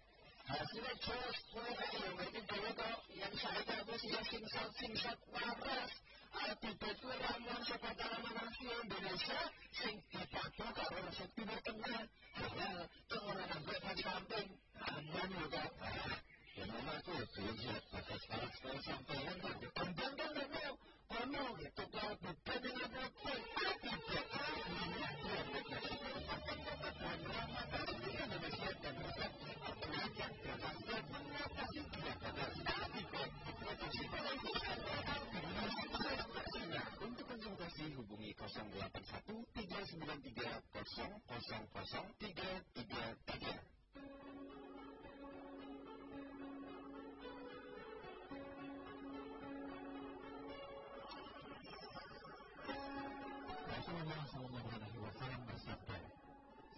kan, aku membeli Alpifet. Anda diabetes. Hasilnya jos, mereka yang ngerti Toyota yang saya tahu yang singkat singkat waras. Akibat itu ramuan sobat tanaman asli Indonesia sing dipakai karo resep timur tengah. Ya, itu orang anggrek di samping. Aman lho kak. Ya mama aku belajar batas batas kalau sampean kan kembang kan mau. Kamu gitu kalau bukan dengan rokok. Akibat Untuk konsultasi hubungi 081 393 000 333.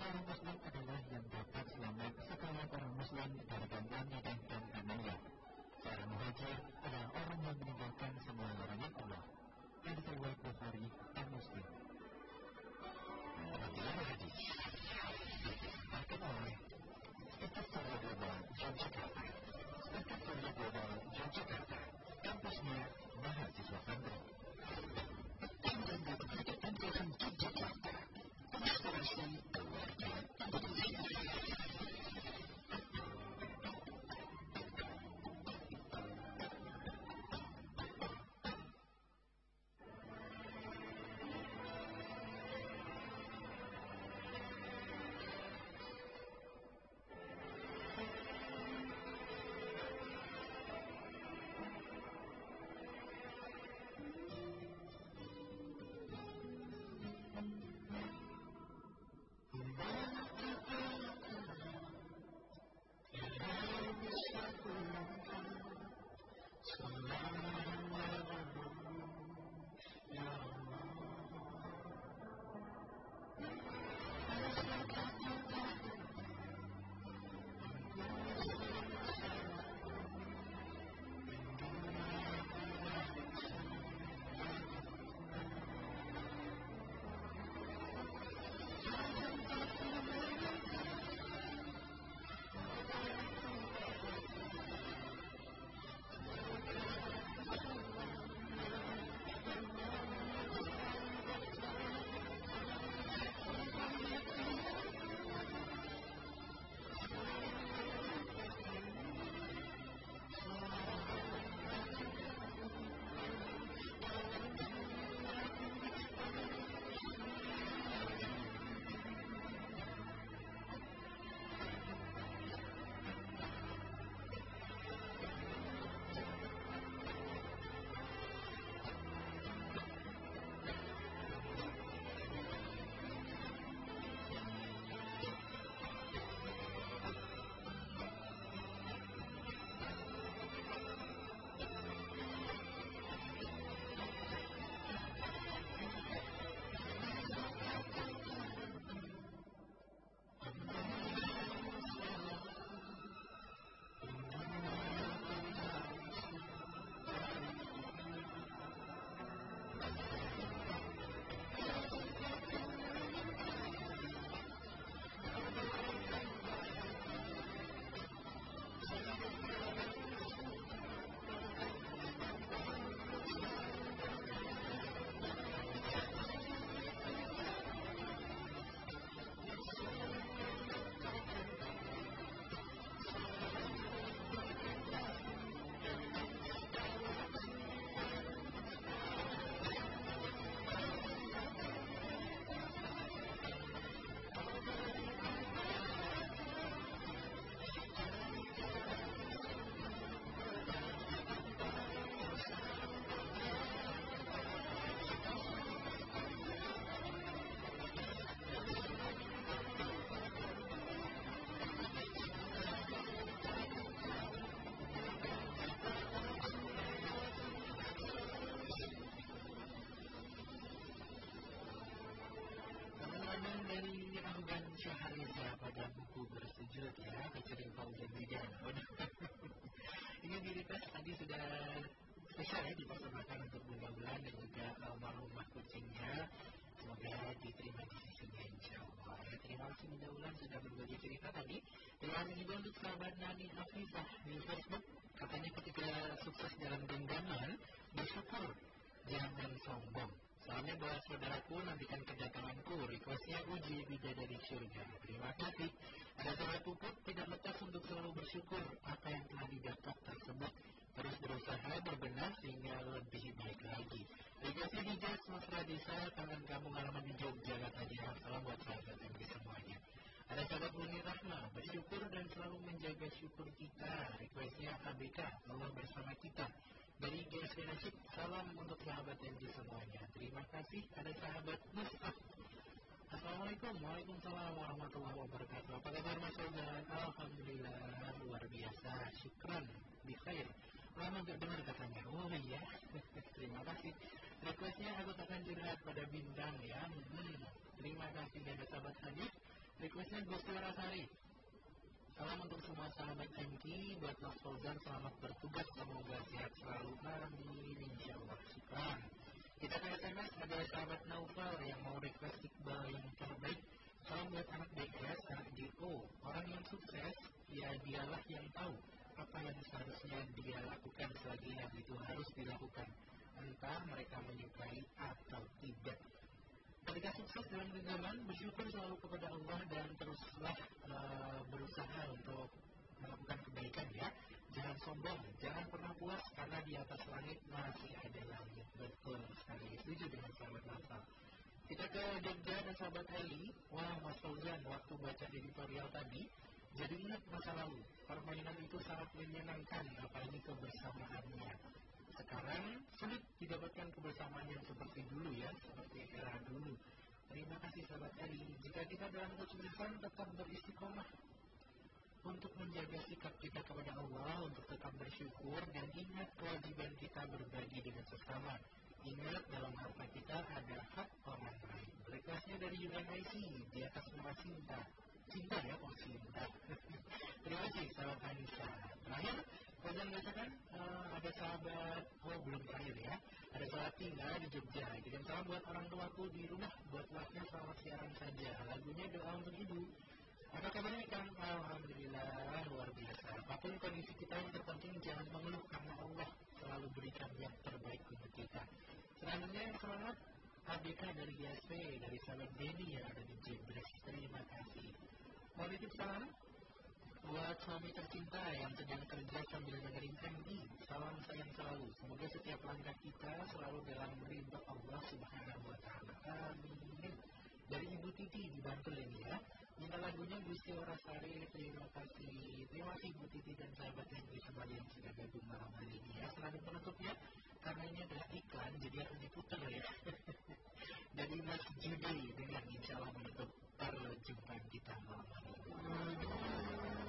Seorang Muslim adalah yang dapat selamat sekalian orang Muslim dari gangguan lidah dan amalnya. Seorang muhajir adalah orang yang meninggalkan semua larangan Allah. Hadis riwayat Bukhari dan Muslim. Pengadilan hadis dipersembahkan oleh Surya Global Yogyakarta. Surya Global. Karim Fauzan Bidan. Ini diritas tadi sudah spesial ya dipersembahkan untuk Bunda Bulan dan juga almarhumah kucingnya. Semoga diterima di sisi insya Allah. Ya, terima kasih Bunda Bulan sudah berbagi cerita tadi. Terima kasih juga untuk sahabat Nani Afifah di Facebook. Katanya ketika sukses dalam genggaman, bersyukur jangan sombong Soalnya bahwa saudaraku nantikan kedatanganku, requestnya uji bidadari surga. Terima kasih. Ada sahabat pupuk tidak lepas untuk selalu bersyukur apa yang telah didapat tersebut. Terus berusaha berbenah sehingga lebih baik lagi. Requestnya di Jas Mas Radisa, tangan kamu ngalaman di Jogja katanya. Salam buat sahabat yang semuanya. Ada sahabat Muni Rahma, bersyukur dan selalu menjaga syukur kita. Requestnya ABK, Allah bersama kita dari GSD Nasib, salam untuk sahabat yang semuanya. Terima kasih ada sahabat Mus'ab. Assalamualaikum, Waalaikumsalam warahmatullahi wabarakatuh. Apa kabar Mas Ogan? Alhamdulillah, luar biasa. Syukran, di khair. Lama gak dengar katanya. Oh iya, *laughs* terima kasih. Requestnya aku akan curhat pada bintang ya. Hmm. Terima kasih ada sahabat Hanif. Requestnya Gusti Rasari. Salam untuk semua sahabat MK, buat Mas Fauzan selamat bertugas, semoga sehat selalu. Amin, insya Allah. Kita ke SMS ada sahabat Naufal yang mau request Iqbal yang terbaik. Salam buat anak BKS, anak DO. Orang yang sukses, ya dialah yang tahu apa yang seharusnya dia lakukan selagi yang itu harus dilakukan. Entah mereka menyukai atau tidak. Ketika sukses dalam genggaman, bersyukur selalu kepada Allah dan teruslah uh, berusaha untuk melakukan kebaikan ya. Jangan sombong, jangan pernah puas karena di atas langit masih ada langit. Betul sekali, setuju dengan sahabat Nasa. Kita ke Jogja dan sahabat Eli. Wah, Mas Fauzan, waktu baca editorial tadi, jadi ingat masa lalu. Permainan itu sangat menyenangkan, apalagi kebersamaannya sekarang sulit didapatkan kebersamaan yang seperti dulu ya, seperti era dulu. Terima kasih sahabat Eli. Jika kita dalam kesuksesan tetap beristiqomah untuk menjaga sikap kita kepada Allah, untuk tetap bersyukur dan ingat kewajiban kita berbagi dengan sesama. Ingat dalam harta kita ada hak orang lain. Requestnya dari UNIC di atas nama cinta. Cinta ya, oh cinta. *laughs* Terima kasih sahabat Anissa. Terakhir, Fauzan bacakan uh, ada sahabat, oh belum terakhir ya, ada sahabat tinggal di Jogja. Kirim salam buat orang tuaku di rumah, buat waknya selamat siaran saja. Lagunya doa untuk ibu. Apa kabarnya Kang? Alhamdulillah luar biasa. Apa pun kondisi kita yang terpenting jangan mengeluh karena Allah selalu berikan yang terbaik untuk kita. Selanjutnya selamat ABK dari GSP, dari sahabat Denny yang ada di Jebres. Terima kasih. Waalaikumsalam Buat suami tercinta yang sedang kerja sambil dengerin MD, salam sayang selalu. Semoga setiap langkah kita selalu dalam ridho Allah Subhanahu wa taala. Amin. Dari Ibu Titi di Bantul ini ya. Minta lagunya Gusti Orasari, terima kasih. Terima kasih Ibu Titi dan sahabat yang di yang sudah gabung malam hari ini ya. Selalu penutupnya, karena ini adalah iklan, jadi harus diputar ya. *laughs* Dari Mas Judi dengan insya Allah menutup perjumpaan kita malam hari ini.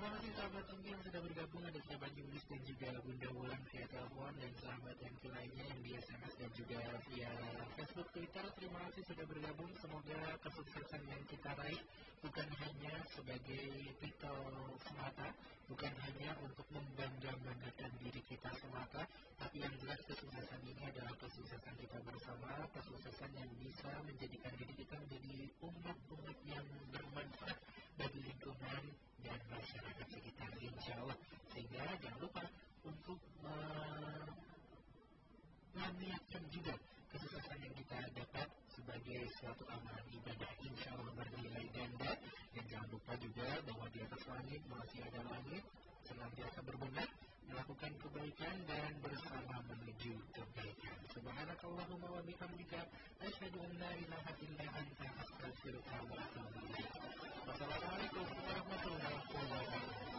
Terima kasih sahabat MK yang sudah bergabung ada sahabat Yulis dan juga Bunda Wulan via telepon dan sahabat MK lainnya yang di SMS dan juga via Facebook Twitter. Terima kasih sudah bergabung. Semoga kesuksesan yang kita raih bukan hanya sebagai titel semata, bukan hanya untuk membangga-banggakan diri kita semata, tapi yang jelas kesuksesan ini adalah kesuksesan kita bersama, kesuksesan yang bisa menjadikan diri kita menjadi umat-umat yang bermanfaat bagi lingkungan dan masyarakat sekitar insya Allah sehingga jangan lupa untuk meniatkan juga kesuksesan yang kita dapat sebagai suatu amalan ibadah insya Allah bernilai ganda. Dan jangan lupa juga bahwa di atas langit masih ada langit senantiasa berbenah melakukan kebaikan dan bersama menuju kebaikan. Subhanakallahumma wa bihamdika asyhadu an la ilaha illa anta astaghfiruka wa atubu ilaik. Wassalamualaikum warahmatullahi wabarakatuh.